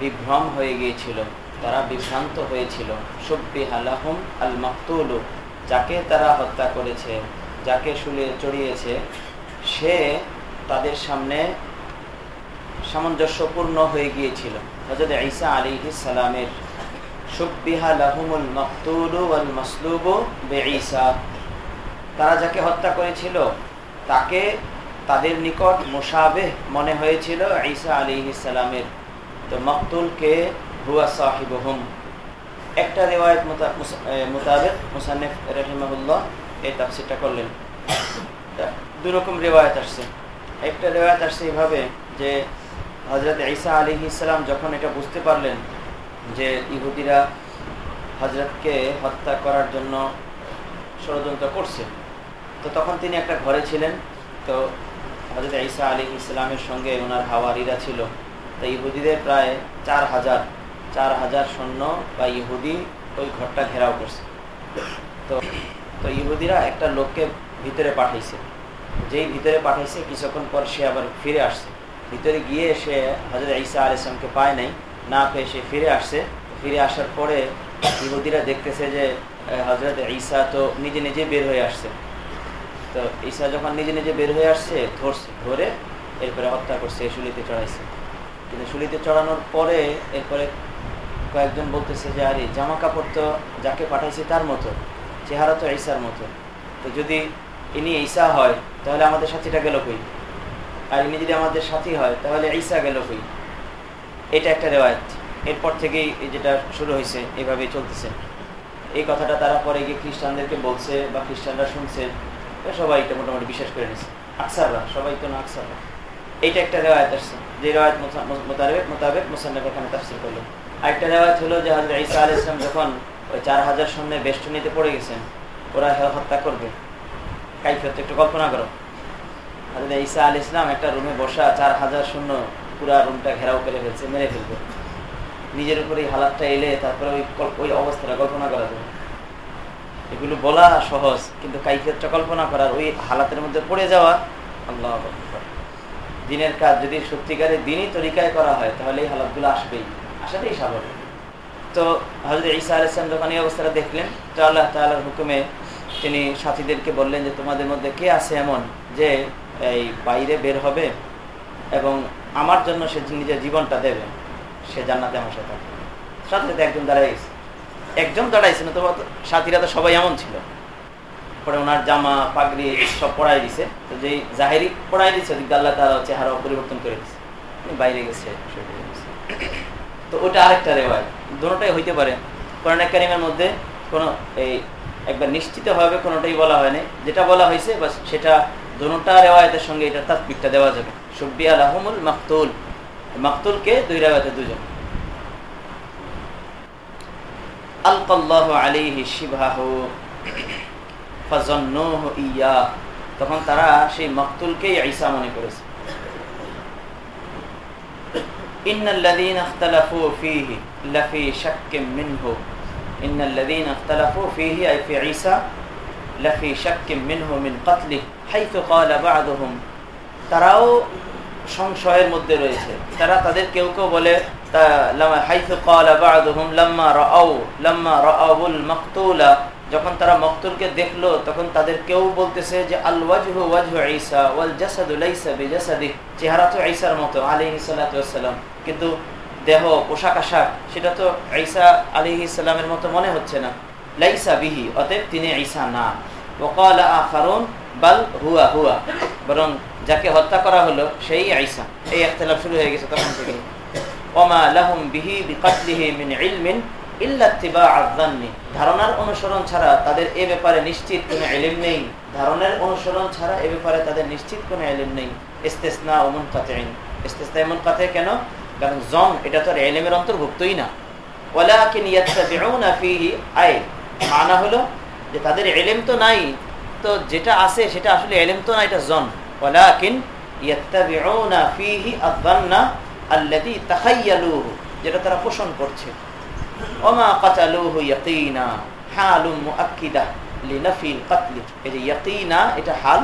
বিভ্রম হয়ে গিয়েছিল তারা বিভ্রান্ত হয়েছিল সুব্বিহ লাহুম আল মাকতুলু যাকে তারা হত্যা করেছে, যাকে শুলে চড়িয়েছে, সে তাদের সামনে সামঞ্জস্যপূর্ণ হয়ে গিয়েছিল। হজরত ঈসা আলী সালামের তারা যাকে হত্যা করেছিল, তাকে তাদের নিকট মোশাবে মনে হয়েছিল ঈসা আলী ইসালামের তো মকতুলকে হুয়া সাহিবহুম। একটা রেওয়ায়ত মোতাবেক মুসান্নিফ রহিমাহুল্লাহ এই তাফসিরটা করলেন। দুই রকম রেওয়ায়ত আসছে। একটা রেওয়ায়ত আসছে এইভাবে যে হজরত ঈসা আলী ইসলাম যখন এটা বুঝতে পারলেন যে ইহুদিরা হজরতকে হত্যা করার জন্য ষড়যন্ত্র করছে, তো তখন তিনি একটা ঘরে ছিলেন। তো হজরত ঈসা আলী ইসলামের সঙ্গে ওনার হাওয়ারিরা ছিল। তো ইহুদিদের প্রায় চার হাজার চার হাজার সৈন্য বা ইহুদি ওই ঘরটা ঘেরাও করছে। তো তো ইহুদিরা একটা লোককে ভিতরে পাঠাইছে। যেই ভিতরে পাঠাইছে, কিছুক্ষণ পর সে আবার ফিরে আসছে। ভিতরে গিয়ে সে হজরত ঈসা আল ইসলামকে পায় নাই, না পেয়ে সে ফিরে আসছে। ফিরে আসার পরে ইহুদিরা দেখতেছে যে হজরত ঈসা তো নিজে নিজে বের হয়ে আসছে। তো ঈসা যখন নিজে নিজে বের হয়ে আসছে, ধরছে, ধরে এরপরে হত্যা করছে শুলিতে চড়াইছে। কিন্তু শুলিতে চড়ানোর পরে এরপরে কয়েকজন বলতেছে যে, আরে জামা কাপড় তো যাকে পাঠাইছে তার মতো, চেহারা তো ঈসার মতো। তো যদি ইনি ঈসা হয়, তাহলে আমাদের সাথীটা গেল কই? আর ইনি যদি আমাদের সাথী হয়, তাহলে ঈসা গেল কই? এটা একটা রেওয়ায়ত। এরপর থেকেই যেটা শুরু হয়েছে, এভাবেই চলতেছে। এই কথাটা তারা পরে গিয়ে খ্রিস্টানদেরকে বলছে বা খ্রিস্টানরা শুনছে সবাই এটা মোটামুটি বিশ্বাস করে নিছে। আকসাররা, সবাই তো না আকসাররা। এইটা একটা রেওয়ায়ত আসছে। যে রেওয়ায়ত মোতাবেক মোতাবেক মুসান্নব এখানে তাফসির করল। আরেকটা দেওয়া হলো যে হাজর ঈসা আল ইসলাম যখন ওই চার হাজার সৈন্যের বেষ্টনীতে পড়ে গেছেন ওরা হত্যা করবে। কাইফিয়ত, একটু কল্পনা করো। হাজর ঈসা আল ইসলাম একটা রুমে বসা চার হাজার শূন্য পুরা রুমটা ঘেরাও করে ফেলছে, মেরে ফেলবে। নিজের উপরে এই হালাতটা এলে তারপরে ওই ওই অবস্থাটা কল্পনা করা যাবে এগুলো বলা সহজ, কিন্তু কাইফিয়তটা কল্পনা করার ওই হালাতের মধ্যে পড়ে যাওয়া আল্লাহ দিনের কাজ যদি সত্যিকারের দিনই তরিকায় করা হয়, তাহলে এই হালাতগুলো আসবেই। আসাতেই স্বাভাবিক। তো হজরত ঈসা আলাইসলাম যখন এই অবস্থাটা দেখলেন, তো আল্লাহ তালার হুকুমে তিনি সাথীদেরকে বললেন যে, তোমাদের মধ্যে কে আছে এমন যে এই বাইরে বের হবে এবং আমার জন্য সে নিজের জীবনটা দেবে? সে জান্নাতে আমার সাথে সাথে সাথে একজন দাঁড়াইছে একজন দাঁড়াইছে না, তো সাথীরা তো সবাই এমন ছিল। পরে ওনার জামা, পাগড়ি সব পড়াই দিছে। তো যেই জাহেরি পড়াই দিছে, ওদিকে আল্লাহ তারা চেহারা পরিবর্তন করে দিছে। বাইরে গেছে। তো ওটা আরেকটা রেওয়ায়। দুটোটাই হইতে পারে। কোরআন কারিমের মধ্যে কোনো এই একবার নিশ্চিতভাবে কোনোটাই বলা হয়নি। যেটা বলা হয়েছে, বাস সেটা দুটা রেওয়ায়তের সঙ্গে এটা তাৎবিকটা দেওয়া যাবে। সুব্বি আলহমুল মাকতুল। মাকতুলকে দুই রেওয়ায়তে দুজন। তখন তারা সেই মকতুলকেই ঈসা মনে করেছে। তারাও সংশয়ের মধ্যে রয়েছে। তারা তাদের কেউ কেউ বলে যখন তারা মকতুলকে দেখল, তখন তাদের কেউ বলতেছে যে, আল ওয়াজহু ঈসা, ওয়াল জাসাদু লাইসা বিজাসাদি চেহারা তো ঈসার মতো, আলাইহিস কিন্তু দেহ, পোশাক আশাক, সেটা তো ঈসা আলাইহিস সালামের মতো মনে হচ্ছে না। লাইসা বিহি, অতএব তিনি ঈসা না। ওয়াকালা আখারুন, বাল হুয়া হুয়া। বরং যাকে হত্যা করা হলো, সেই ঈসা। এই ইখতিলাফ শুরু হয়ে গেছে তখন থেকে ওমা লাহুম বিহি বিকাতলিহি মিন ইলমিন ধারণার অনুসরণ ছাড়া তাদের এ ব্যাপারে নিশ্চিত কোনো এলিম নেই। ধারণের অনুসরণ ছাড়া এ ব্যাপারে তাদের নিশ্চিত কোনো এলিম নেই। ইস্তেসনা ওমন কাতে ইস্তেসনা এমন কাতে কেন? কারণ জন এটা তো এলিমের অন্তর্ভুক্তই না। ওয়ালাকিন ইয়াত্তাবিউনা ফিহি, আই, মানা হলো যে তাদের এলিম তো নাই, তো যেটা আছে সেটা আসলে এলিম তো না, এটা জন ওয়ালাকিন ইয়াত্তাবিউনা ফিহি আল্লাযী যেটা তারা পোষণ করছে। ওমা কাতালুহু ইয়াকিনা হালুম মুআক্কিদা লিনাফিল এই যে ইয়াকিনা এটা হাল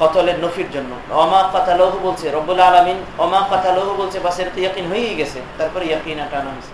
কতলের নফির জন্য। অমা কাতালহু বলছে, রব্বুল আলমিন অমা কাতালহু বলছে বাসের তো ইয়াকিন হয়েই গেছে। তারপরে ইয়াকিন আটানো হয়েছে।